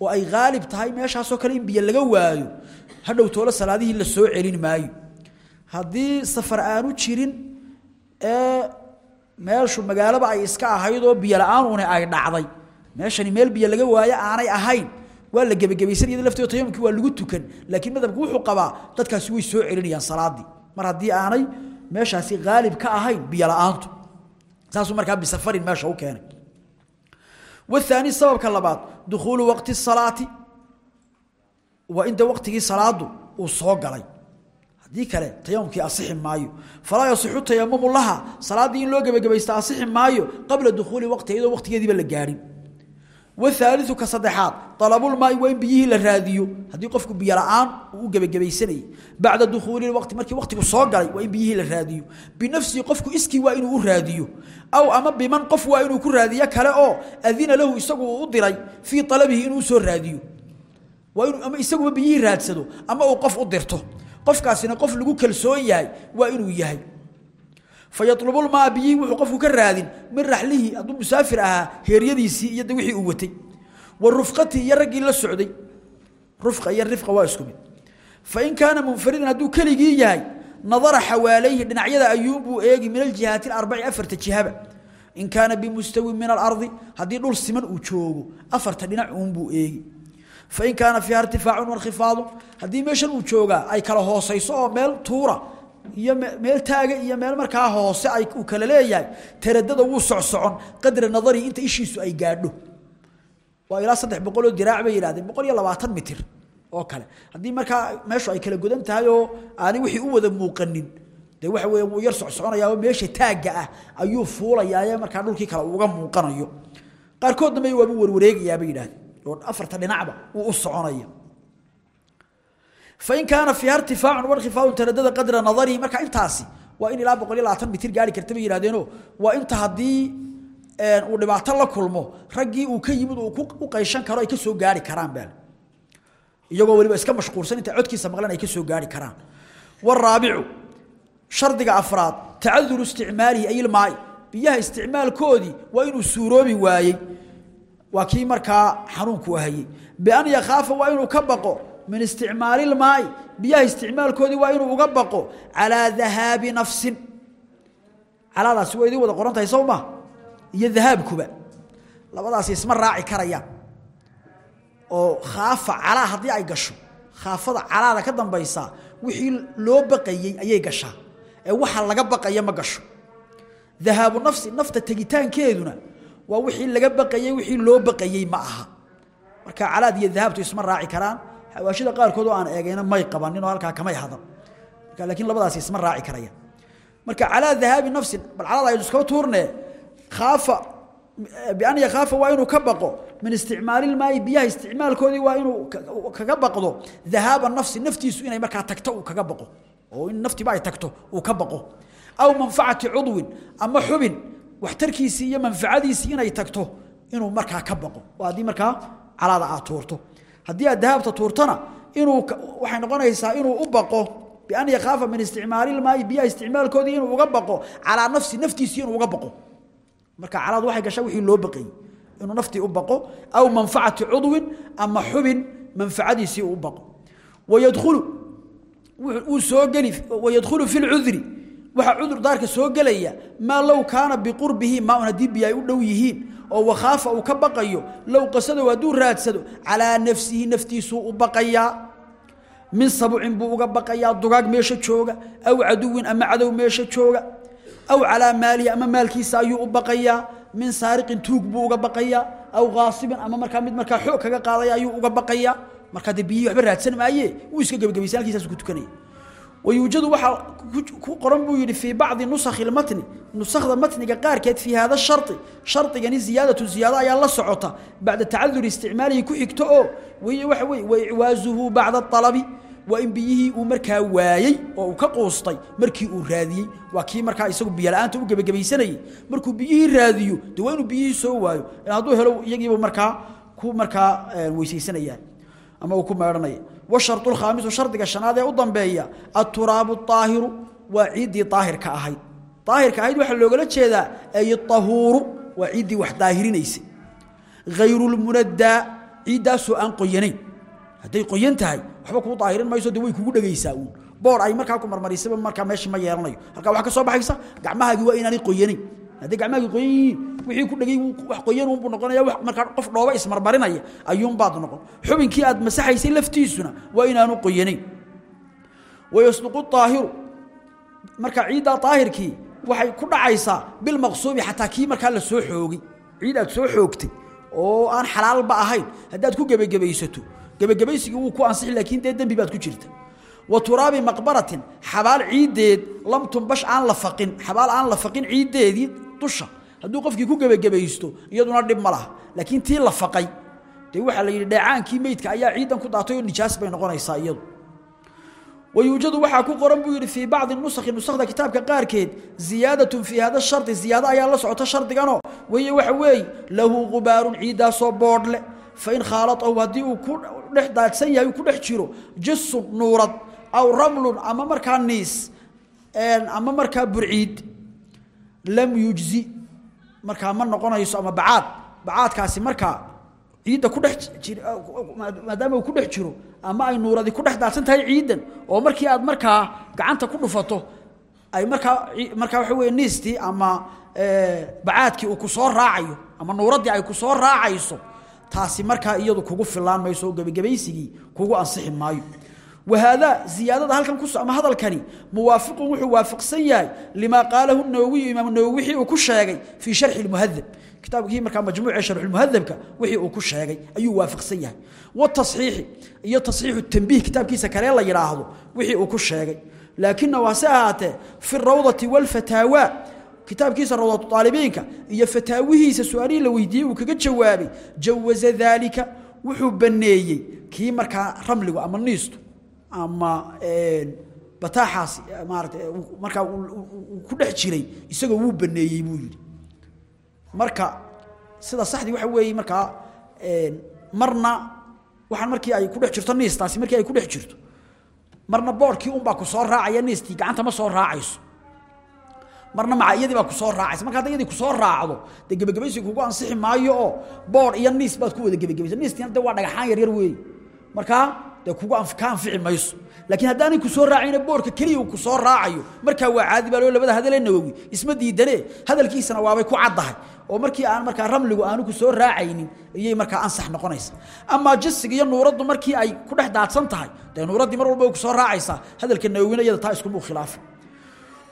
oo ay haalib tahay meeshaasoo kale in biyo laga waayo hadhow toolo salaadihii la soo celin maayo. Haddii safar aanu jirin ee meeshu magaalaba ay iska ahayd oo biyo la'aan ay dhacday meeshani meel biyo laga waayo aanay ahayn waa la gebagabaysan iyada laftooda tayamumkii waa lagu tukan laakiin madhabku wuxuu qabaa dadkaasi way soo celinayaan salaadii. Mar haddii aanay meeshaasi haalib ka ahayn biyo la'aantu. Markaa bisafarin meesha u keenay. Wahaani sababka labaad dukhuulu waqti salaati. Waa inta waqtigii salaadu uu soo galay. Haddii kale tayamumkii asixi maayo. Falaa yasixu tayamumu laha. Salaaddii in loo gebagabaysta asixi maayo qabla dukhuuli waqti iyadoo waqtigeediiba la gaadhin wthaaliu ka saddexaad alabulmaai waa in biyihii la raadiyo. Haddii qofku biyo la'aan uu gebagabaysanayay. Bacda dukhuuli waqti markii waqtigu soo galay waa in biyihii la raadiyo. Binafsihi qofku iskii waa inuu u raadiyo. Aw ama biman qof waa inuu ku raadiyo kale oo adina lahu isagu uu u diray fii alabihi inuu u soo raadiyo. Ama isaguba biyihii raadsado ama uu qof fayalubu lmaa biyihi wuxuu qofku ka raadin min raxlihi hadduu musaafir ahaa heeryadiisii iyo de wixii uu watay. Wa rufqatii iyo raggii la socday. Rufqa iyo rifqa waa isku mid. Fain kaana munfaridan hadduu keligii yahay nadara xawaalayhi dhinacyada ayuunbuu eegi min aljihaati aarbaci afarta jihaba. In kaana bimustawin min alardi haddii dhul siman uu joogo afarta dhinac uunbuu eegi. Fain kaana fiiha irtifaacun wankhifaadu haddii meeshan uu joogaa ay kala hoosayso oo meel tuura iyo meel taaga iyo meel markaa hoose ay u kala leeyahay taradada wuu socsocon qadra nadari inta ishiisu ay gaadho. Waa ilaa saddex boqol oo diraac bay yidhahdeen boqol iyo labaatan mitir oo kale. Haddii markaa meeshu ay kala godan tahay oo aanay wixii u wada muuqanin dee waxa weeye wuu yar socsoconayaa oo meesha taagga ah ayuu fuulayaa ee markaa dhulkii kale uga muuqanayo. Qaarkoodna may waaba warwareegayaa bay yidhahdeen oo afarta dhinacba wuu u soconaya fain kaana fiiha irtifaacu warkhifaau taradada qadra nadarihi marka intaasi waa in ilaa boqol iyo labaatan mitir gaari karta bay yihahdeeno waa inta haddii uu dhibaato la kulmo raggii uu ka yimid u qayshan karo ay ka soo gaari karaan bal. Iyagoo waliba iska mashquulsan inta codkiisa maqlan ay ka soo gaari karaan. Waraabicu shardiga afraad tacaduru isticmaalihi ayilmaai biyaha isticmaalkoodii waa inuu suuroobi waayey. Waa kii markaa xanuunku ahayey. Bian yakhaafa waa inuu ka baqo min isticmaali ilmaai biyaha isticmaalkoodii waa inuu uga baqo calaa dahaabi nafsin. Calaadaasi waa idin wada qoran tahay sowma iyo dahaabkuba labadaasi isma raaci karayaan. Oo khaafa calaa haddii ay gasho. Khaafada calaada ka dambaysaa wixii loo baqayey ayay gashaa. Ee waxa laga baqaya ma gasho. Dahaabu nafsi nafta tegitaankeeduna waa wixii laga baqayey wixii loo baqayey ma aha. Marka calaad iyo dahaabtu raaci karaan xawaashida qaarkood oo aan eegayna may qabanin oo halkaa kamay hadan laakiin labadaas isma raaci karaya. Marka calaa dhahaabi nafsin bal calada aynu iskaba tuurne khaafa bian yakhaafa waa inuu ka baqo min isticmaali lmaayi biyaha isticmaalkoodii waa inuu kaga baqdo dhahaaba nafsi naftiisu inay markaa tagto uu kaga baqo. Oo in naftiba ay tagto uu ka baqo. Aw manfacati cudwin ama xubin waxtarkiisii iyo manfacadiisii inay tagto inuu markaa ka baqo. Waa haddii markaa calaada aad tuurto haddii aad dahabta tuurtana inuu waxay noqonaysaa inuu u baqo bian yakhaafa min isticmaali lmaayi biyaha isticmaalkoodii inuu uga baqo calaa nafsi naftiisii inuu uga baqo. Marka calaad waxay gashaa wixii loo baqayay inuu naftii u baqo aw manfacati cudwin ama xubin manfacadiisii u baqo. Wayadkhulu wuu soo geli wayadkhulu fi lcudri waxa cudur daarka soo gelaya maa low kaana biqurbihi maa un haddii biyo ay u dhow yihiin oo wakhaafa uu ka baqayo low qasado hadduu raadsado calaa nafsihi naftiisuu u baqayaa min sabucin buu uga baqayaa dugaag meesha jooga aw caduwin ama cadow meesha jooga aw calaa maalihi ama maalkiisa ayuu u baqayaa min saariqin tuug buu uga baqayaa aw qaasibin ama markaa mid markaa xoog kaga qaadaya ayuu uga baqayaa markaa dee biyihii waxba raadsan maaye? Wuu iska gebagabaysan halkiisaas ku tukanaya wayuujadu waxaa ku qoran buu yidhi fii bacdi nusakhi lmatni nusakda matniga qaarkeed fii haada shari shardigani ziyaadatu ziyaado ayaa la socota bacda tacaduri isticmaalihi ku xigto oo waxa weye wa icwaazuhu bacda alabi waa in biyihii uu markaa waayey oo uu ka quustay markii uu raadiyey waa kii markaa isagu biyola'aanta u gebagabaysanayey markuu biyihii raadiyo de waa inuu biyihii soo waayo hadduu helo iyagiibu markaa ku markaa weysaysanayaan ama uu ku meedhanaya washardu lkhaamisu shardiga shanaad ee u dambeeya aturaabu aahiru waa ciiddii aahirka ahayd. Aahirka ahayd waxaa loogala jeedaa ayahuuru waa ciiddii wax daahirinaysay. Hayrulmunadaa ciiddaasoo aan qoyanayn. Hadday qoyan tahay waxba kuu daahirin mayso de way kugu dhegaysaa uun. Boor ay markaa ku marmarisaba markaa meesha ma yeelanayo. Halkaa waa ka soo baxaysa gacmahaagii waa inaanay qoyanayn haddii gacmahagi qoyan yihiin wixii ku dhegay wax qoyan uunbuu noqonaya wax markaa qof dhooba ismarmarinaya ayuunbaad noqon. Xubinkii aad masaxaysay laftiisuna waa inaanu qoyanayn. Wayasduqu aahiru marka ciiddaa aahirkii waxay ku dhacaysaa bilmaqsuubi xataa kii markaa la soo xoogay. Ciid aad soo xoogtay oo aan xalaalba ahayn haddaad ku gebagebaysato gebagebaysigii wuu ku ansixi laakiin dee dembi baad ku jirta. Wa turaabi maqbaratin xabaal ciiddeed lam tunbash aan la faqin xabaal aan la faqin ciiddeedii dusha. Hadduu qofkii ku gebagebaysto iyaduna dhib ma laha. Laakiin tii la faqay dee waxaa la yidhi dheecaankii meydka ayaa ciidan ku daatay oo nijaas bay noqonaysaa iyadu. Wayuujadu waxaa ku qoran buu yidhi fii bacdi nusakhi nusakda kitaabka qaarkeed ziyaadatun fii hada shardi ziyaado ayaa la socota shardiganoo. Weye waxa weeye lahu gubaarun ciiddaasoo boodhle fain khaalatahu haddii uu ku dhex daadsan yahay uu ku dhex jiro jisun nuurad aw ramlun ama markaa niis ama markaa burciid lam yujzi. Markaa ma noqonayso ama bacaad. Bacaadkaasi markaa ciidda ku dhex maadaama ku dhex jiro ama ay nuuradi ku dhex daadsan tahay oo markii aad markaa gacanta ku dhufato ay markaa markaa waxa weeye niistii ama bacaadkii uu ku soo raacayo ama nuuraddii ay ku soo raacayso taasi markaa iyadu kugu filaan mayso oo gebagebaysigii kugu ansixi maayo وهذا زيادة هلكن كسو أما هذا الكني موافق وحو وافق سياي لما قاله النووي إمام النووي وكشاغي في شرح المهذب كتابه هي مركان مجموعة شرح المهذب وحي وكشاغي أي وافق سياي والتصحيح هي تصحيح التنبيه كتاب كيسا كري الله يراهضو وحي وكشاغي لكن واساته في الروضة والفتاوى كتاب كيس روضة طالبينك هي فتاويه سؤالي لو يديه وكجد جوابي جوز ذلك وحو بنيي كي مركا رملي أما نيستو ama bataaxaas maarata markaa ku dhex jiray isagoo wuu baneeyey buu yidhi. Marka sida saxdii waxa weeye markaa marna waxaan markii ay ku dhex jirto niistaasi markii ay ku dhex jirto marna boodhkii unbaa ku raacaya niistii gacanta ma soo raacayso. Marna maca iyadii baa ku raacaysa. Marka hadda iyadii ku raacdo dee gebagabaysi kugu ansixi maayo oo boodh iyo niis baad ku wada gebagabaysa niistiina dee waa dhagaxaan yaryar weeye markaa de ka anfici mayso. Laakiin haddaanay ku soo raacayna boorka keliya ku soo raacayo markaa waa caadi baa loo labada hadalee nawowi. Isma diidane hadalkiisana waabay ku caddahay. Oo markii aan markaa ramligu aanu ku soo raacaynin iyay markaa ansax noqonaysa. Amaa jisiga iyo nuuraddu markii ay ku dhex daadsan tahay dee nuuraddii mar walba way ku soo raacaysaa. Hadalka nawowina iyada taa iskumuu khilaafa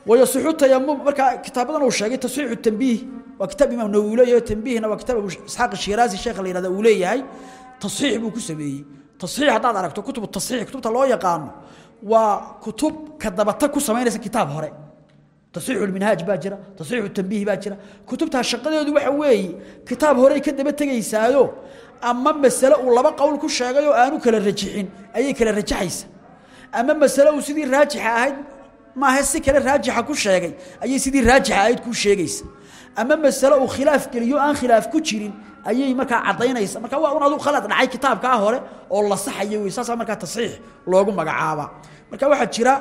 wayasixu tayamum markaa kitaabadan uu sheegay tasxiixu tambiih waa kitaab imaam nawowi leeyahay tambihna waa kitaab abu isxaaq shiraazi sheekha la yihahda uu leeyahay. Tasxiix buu ku sameeyey tasxiix haddaad aragto kutubu tasxiix kutubta loo yaqaano waa kutub kadabata ku samaynaysa kitaab hore. Tasxiixu lminhaaj baa jira tasxiixu tambiih baa jira. Kutubtaa shaqadeedu waxa weeye kitaab horey ka daba tegaysaayo ama masale uu laba qowl ku sheegay oo aanu kala rajixin ayay kala rajaxaysa ama masale uu sidii raajixa ahayd maahe si kale raajixa ku sheegay ayay sidii raajixa ahayd ku sheegaysa ama mas'ala uu khilaaf geliyo aan khilaaf ku jirin ayay markaa cadaynaysa marka waa un khalad dhacay kitaabka hore oo la saxayo way saasa markaa tasxiix loogu magacaaba. Marka waxa jira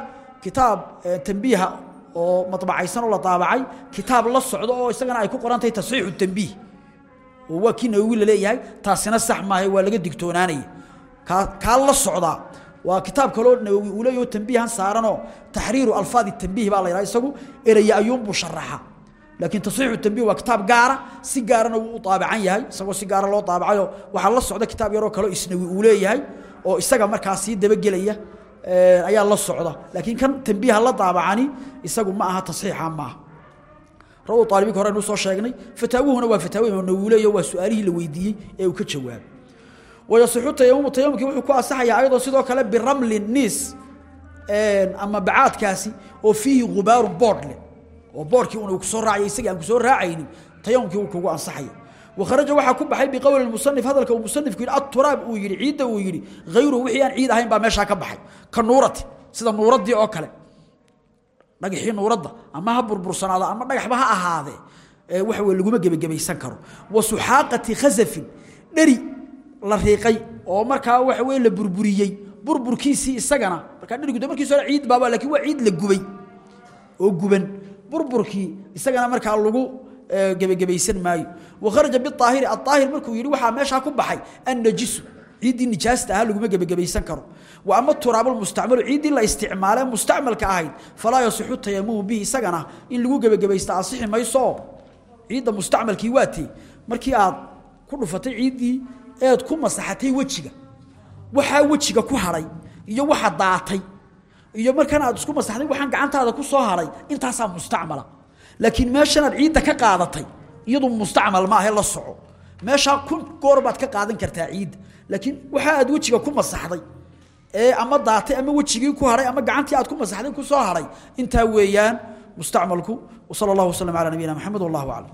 kitaab tanbiiha oo matbacaysan oo la daabacay. Kitaab la socdo oo isagana ay ku qoran tasxiixu tanbiih. Oo waa kii la leeyahay taasina sax maahay waa laga digtoonaanaya ka ka la socda. Waa kitaab kaloo nawawi uu leeyahay tanbiihan saaranoo taxriiru alfaadi tanbiih baa la yiraahdaa isagu eraya ayuun buu sharaxa laakiin tasxiixu tambiih waa kitaab gaara si gaarana wuu u taabican yahay isagoo si gaara loo taabacayo waxaa la socda kitaab yaroo kaleo isnawi uu leeyahay oo isaga markaa dabagelaya ayaa la socda. Laakiin kan tambiiha la daabacani isagu ma aha tasxiixa maaha raw aalibinka hore inuu soo sheegnay fataawuhuna waa fataawo imaamnawuuleeyo waa su'aalihii la weydiiyey ee uu ka jawaabay. Wayasixu tayamumu tayamumkii wuxuu ku asaxayaa ayadoo sidoo kale biramlin niis ama bacaadkaasi oo fiihi gubaarun boodh leh oo boorkii una ku soo raacay isagii aan ku soo raacaynin tayaumkii uu kugu ansaxaya wakharaja waxaa ku baxay biqowli musanif hadalka uu musanifku yidhi aturaab uu yidhi ciidda uu yidhi hayru wixii aan ciid ahayn baa meeshaa ka baxay. Ka nuurati sida nuuradii oo kale. Dhagaxii nuuradda ama ha burbursanaado ama dhagaxba ha ahaadee waxa weye laguma gebagabaysan karo. Wa suxaaqati khasafin dheri la riiqay oo markaa waxa weye la burburiyey. Burburkiisii isagana markaa dherigu de markiis ciid baaba laakiin waa ciid la gubay oo guban burburkii isagana markaa lagu gebagabaysan maayo. Wakharaja biaahiri aaahir markuu yidhi waxaa meeshaa ku baxay annajisu ciiddii nijaasta ahaa laguma gebagabaysan karo. Wa ama turaabulmustacmalu ciiddii la isticmaale mustacmalka ahayd falaa yasixu tayamumu bihi isagana in lagu gebagabaysta ansixi mayso. Ciidda mustacmalkii waa tee markii aad ku dhufatay ciiddii eed ku masaxatay wejiga waxaa wejiga ku hadhay iyo waxa daatay iyo markan aad isku masaxday waxaan gacantaada ku soo haray intaasaa mustacmala. Laakiin meeshanaad ciidda ka qaadatay iyadu mustacmal maaha la soco. Meeshaa kun goor baad ka qaadan kartaa ciidda laakiin waxa aad wejiga ku masaxday ee ama daatay ama wejigii ku haray ama gacantii aad ku masaxday ku soo haray intaa weeyaan mustacmalku wasala allahu wasalam calaa nabiyina maxamed wallahu aclam